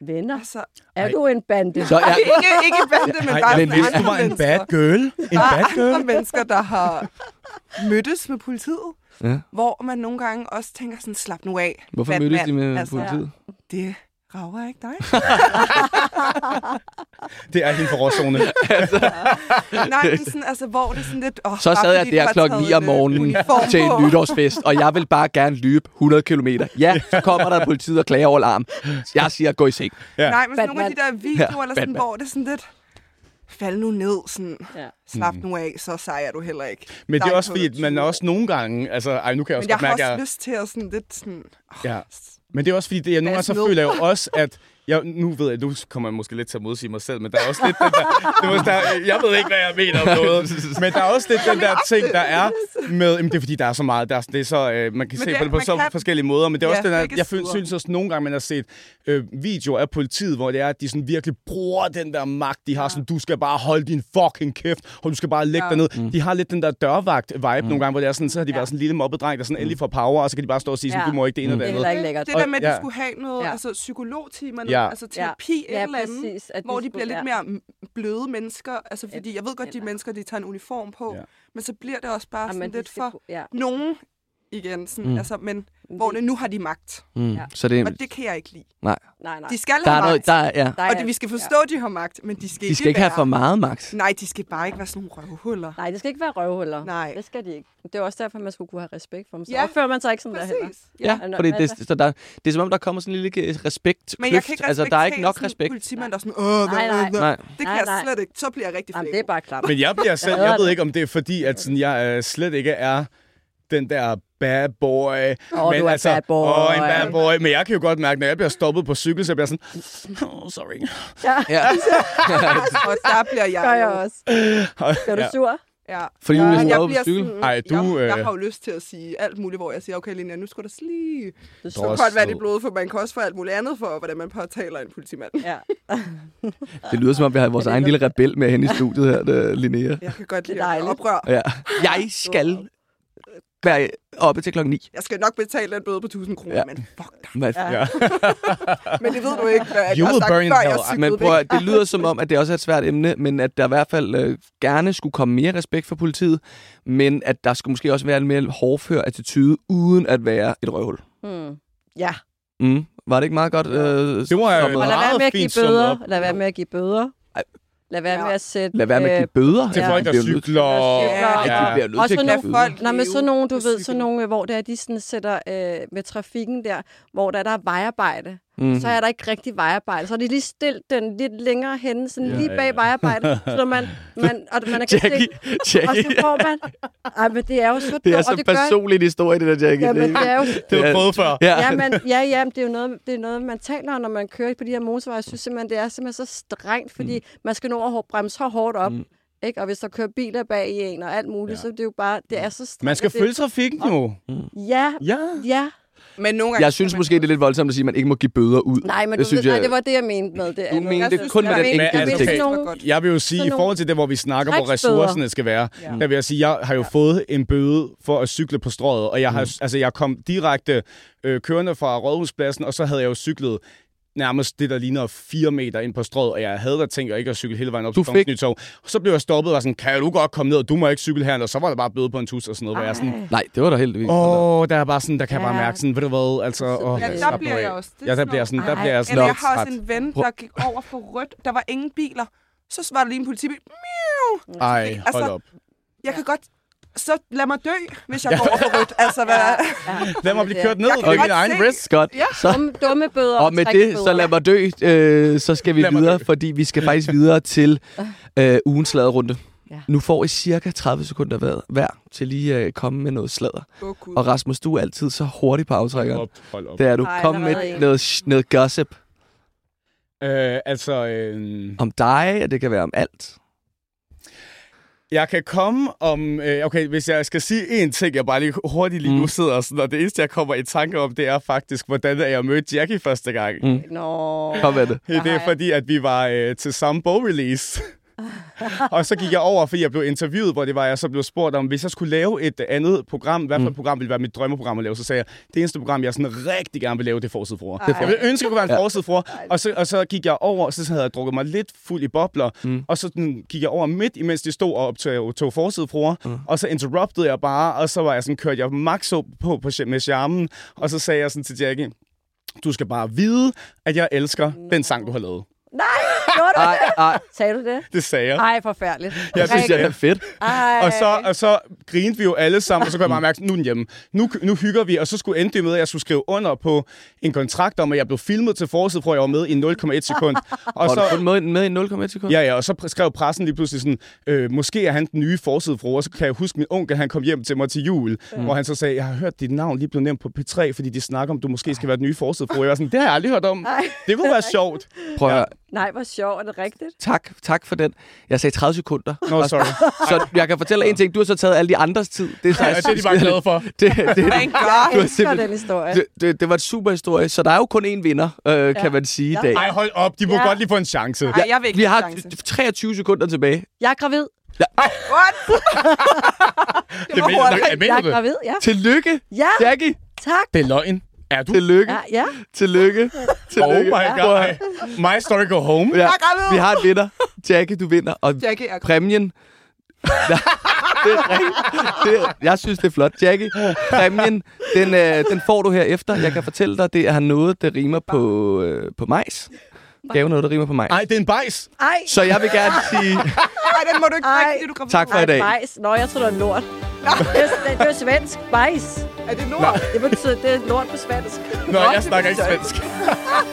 Venner, Altså, er Ej. du en bande? Så ja, ikke, ikke bande, men Ej, bare men hvis du andre var en mennesker. bad girl, en Bare bad andre girl, mennesker, der har mødtes med politiet, ja. hvor man nogle gange også tænker sådan, slap nu af. Hvorfor Batman. mødtes de med Altså, politiet? Det rager ikke dig. det er helt forrådszone. Nej, men sådan, altså, hvor det er sådan lidt... Oh, Så sad jeg der klokken 9 om morgenen til en nytårsfest, og jeg vil bare gerne løbe 100 km. Ja, så kommer der politiet og klager over larm. Jeg siger, gå i seng. Ja. Nej, men sådan nogle af de der videoer, Ja, eller sådan, hvor det er sådan lidt... Fald nu ned, sådan, Ja. slap Mm. nu af, så sejrer du heller ikke. Men det er er også fordi, man 20. også nogle gange... Altså, ej, nu kan jeg også Men jeg godt har mærke, også at jeg, lyst til at sådan lidt sådan... Oh, Ja. Men det er også fordi, det, jeg nogle gange så føler jeg jo også, at jeg, nu ved jeg, nu kommer jeg måske lidt til at modsige mig selv, men der er også lidt den der, det var, der, jeg ved ikke, hvad jeg mener om noget, men der er også lidt den der ting, der er med, jamen, det er fordi, der er så meget, der er, det er så, øh, man kan Men se det- på det på så kan- forskellige måder, men det er Ja, også den der, jeg sider. synes også nogle gange, man har set øh, videoer af politiet, hvor det er, at de sådan virkelig bruger den der magt, de har sådan, du skal bare holde din fucking kæft, og du skal bare lægge Ja. dig ned. De har lidt den der dørvagt-vibe nogle gange, hvor det er sådan, så har de Ja. været sådan en lille mobbet dreng, der sådan endelig får power, og så kan de bare stå og sige sådan, Ja. du må ikke det ene og Mm. det Det er andet. lækkert. Det der med, at de Ja. skulle have noget, Ja. altså psykologtimerne, Ja. altså terapi, et ja, eller andet, præcis. At hvor de bliver lidt ja. mere m- bløde mennesker. Altså, fordi jeg ved godt, de mennesker, de tager en uniform på, Ja. men så bliver det også bare Ja, sådan de lidt for Ja. nogen igen. Sådan, Mm. altså, men hvor det, nu har de magt, Mm. Ja. Så det, og det kan jeg ikke lide. Nej, nej. De skal der have er noget, magt, der er, ja. Der og det, vi skal forstå, at de har magt, men de skal, De skal ikke have være, for meget magt. Nej, de skal bare ikke være sådan nogle røvhuller. Nej, det skal ikke være røvhuller. Nej. Det skal de ikke. Det er også derfor, man skulle kunne have respekt for dem. Så Ja, opfører man sig ikke sådan der heller. Præcis. Ja, Ja, fordi det, så der, det er som om, der kommer sådan en lille respekt Men jeg kan ikke Altså, der er ikke nok respekt. politimand, der er sådan, åh, nej, Nej, nej. Nej. Det kan Nej, jeg nej. slet ikke. Så bliver jeg rigtig Jamen, flæk. det er bare klart. Men jeg bliver selv, jeg ved ikke, om det er fordi, at sådan, jeg øh, slet ikke er den der bad boy. Åh, du er bad boy. Åh, en bad boy. Men jeg kan jo godt mærke, når jeg bliver stoppet på cykel, så bliver jeg sådan, oh, sorry. Ja, Ja. Og der bliver jeg gør jeg også. Bliver du Ja. sur? Ja. Fordi ja, hun er jeg stoppet på bliver cykel. sådan- Ej, du, Jeg, jeg øh, har jo lyst til at sige alt muligt, hvor jeg siger, okay, Linja, nu skal der lige så Droslet. koldt vand i blodet, for man kan også få alt muligt andet for, hvordan man påtaler en politimand. Ja. Det lyder som om, vi har vores egen lille rebel med hen i studiet her, der, Linnea. Jeg kan godt Det lide oprør. Ja. Jeg skal være oppe til klokken 9. Jeg skal nok betale den bøde på 1000 kroner, Ja. men fuck dig. Men, Ja. Men det ved du ikke, hvad jeg You har will sagt, burn in før jeg men prøv, det lyder som om, at det også er et svært emne, men at der i hvert fald øh, gerne skulle komme mere respekt for politiet, men at der skulle måske også være en mere hårdfør attitude, uden at være et røvhul. Hmm. Ja. Mm. Var det ikke meget godt øh, Det var, lad være Meget med at give fint bøder. Lad være med at give bøder. Lad være Ja. med at sætte... Lad være med at give øh, bøder. Til Ja. folk, der er cykler. Ja. Ja, de bliver nødt Også til at nogle folk-. Nej, men sådan nogle, du ved, sådan cykel. nogle, hvor det er, de sådan sætter øh, med trafikken der, hvor der, der er vejarbejde. Mm. Mm. Så er der ikke rigtig vejarbejde. Så er de lige stillet den lidt længere henne, sådan Ja, lige bag ja. vejarbejde, så man, man, og man kan Jackie, se, og Jackie. så får man... Ej, men det er jo så Det er så og det gør, personligt historie, det der, Jackie. ja, men det er jo Det var Ja. prøvet før. Ja. Ja, men, ja, ja, men det er jo noget, det er noget, man taler om, når man kører på de her motorveje. Jeg synes simpelthen, det er simpelthen så strengt, fordi mm. man skal nå at bremse så hårdt op. Mm. Mm. Ikke? Og hvis der kører biler bag i en og alt muligt, Ja. så det er jo bare, det er så strengt. Man skal og følge trafikken jo. Ja, Ja. ja. Men nogle gange Jeg synes måske, det er lidt voldsomt at sige, at man ikke må give bøder ud. Nej, men Det du synes ved, nej, jeg- det var det, jeg mente med det. Du mente det kun med den enkelte ting. godt. Jeg vil jo sige, i forhold til det, hvor vi snakker, hvor ressourcerne skal være, Ja. der vil jeg sige, jeg har jo fået en bøde for at cykle på strøget, og jeg, har, altså, jeg kom direkte øh, kørende fra Rådhuspladsen, og så havde jeg jo cyklet nærmest det, der ligner 4 meter ind på strøget, og jeg havde da tænkt, at jeg ikke at cykle hele vejen op Du til fik- Kongens Nytorv. Så blev jeg stoppet og var sådan, kan du godt komme ned, og du må ikke cykle her, og så var der bare bøde på en tus og sådan noget, hvor jeg sådan, Ej. Nej, det var da heldigvis. åh, der er bare sådan, der kan jeg bare Ja. mærke sådan, ved du hvad, altså, åh, Ja, der bliver jeg også. Det Ja, der sådan bliver jeg sådan, der Ej. bliver jeg sådan Eller jeg har også en ven, der gik over for rødt. Der var ingen biler. Så var der lige en politibil. Miau! Ej, Altså, hold op. Jeg kan godt... Så lad mig dø, hvis jeg går over for rødt. Altså, hvad... Lad mig blive kørt ned kan min egen risk. Godt. Ja. Så, Dumme, dumme bøder og med det, så lad mig dø, øh, så skal vi Lad videre, fordi vi skal faktisk videre til øh, ugens sladerrunde. Ja. Nu får I cirka 30 sekunder hver, hver til lige at øh, komme med noget sladder. Gud. Og Rasmus, du er altid så hurtig på aftrækkeren. Hold op, hold op. Det er du. Ej, Kom med en. noget, noget gossip Øh, altså, øh, om dig, og det kan være om alt. Jeg kan komme om... Øh, okay, hvis jeg skal sige én ting, jeg bare lige hurtigt lige nu Mm. sidder sådan, og det eneste, jeg kommer i tanke om, det er faktisk, hvordan jeg mødte Jackie første gang. Mm. Nå. Kom med det. Det er fordi, at vi var øh, til samme bogrelease. og så gik jeg over, fordi jeg blev interviewet, hvor det var, jeg så blev spurgt om, hvis jeg skulle lave et andet program, hvad for et Mm. program ville være mit drømmeprogram at lave, så sagde jeg, det eneste program, jeg sådan rigtig gerne vil lave, det er Forside Fruer. Ej. Jeg vil ønske, at jeg kunne være en Ja. Og så, og så gik jeg over, og så havde jeg drukket mig lidt fuld i bobler, Mm. og så sådan, gik jeg over midt, imens de stod og optog tog Forside Fruer, Mm. mm. og så interruptede jeg bare, og så var jeg sådan, kørte jeg max op på, på med charmen, og så sagde jeg sådan til Jackie, du skal bare vide, at jeg elsker den sang, du har lavet. Nej, gjorde du Ej, det? ej, Sagde du det? Det sagde jeg. Ej, forfærdeligt. jeg synes, det er fedt. Ej. Og så, og så grinte vi jo alle sammen, og så kunne jeg bare mærke, nu er den hjemme. Nu, nu hygger vi, og så skulle endte det med, at jeg skulle skrive under på en kontrakt om, at jeg blev filmet til forsiden, for jeg var med i 0,1 sekund. Og så, du med, med i 0,1 sekund? ja, ja, og så skrev pressen lige pludselig sådan, øh, måske er han den nye forsidefru, og så kan jeg huske, min onkel, han kom hjem til mig til jul, mm. hvor han så sagde, jeg har hørt dit navn lige blevet nævnt på P3, fordi de snakker om, du måske skal være den nye forsidefru. Jeg var sådan, det har jeg aldrig hørt om. Ej. Det kunne være sjovt. Prøv at høre. Nej, hvor sjovt. Er det rigtigt? Tak, tak for den. Jeg sagde 30 sekunder. Nå, sorry. Så jeg kan fortælle en ting. Du har så taget alle de andres tid. Det er, Ja, det er de bare glade for. Det, det, det. Jeg Du har elsker simpelthen- den historie. det, det, det var et super historie. Så der er jo kun én vinder, øh, Ja. kan man sige i Ja. dag. Ej, hold op, de må Ja. godt lige få en chance. Nej, jeg vil ikke Vi har en chance. 23 sekunder tilbage. Jeg er gravid. What? Det var mener, hurtigt. Jeg er gravid, ja. Tillykke, Ja, Jackie. tak. Det er løgn. Er du? Tillykke. Ja, ja. Tillykke. Oh Tillykke. my god. My story go home. Ja, vi har en vinder. Jackie, du vinder. Og Jackie er præmien... det er rigtigt. det, er- jeg synes, det er flot. Jackie, præmien, den, øh, den får du her efter. Jeg kan fortælle dig, det er noget, der rimer på, øh, på majs. Gave noget, der rimer på majs. Ej, det er en bajs. Ej. Så jeg vil gerne sige Nej, den må du ikke Ej. drikke, du er gravid. tak for i dag. Bajs. Nå, jeg tror, det er lort. Det er, det er svensk. Bajs. Er det lort? Det betyder, det er lort på svensk. Nå, jeg snakker ikke svensk.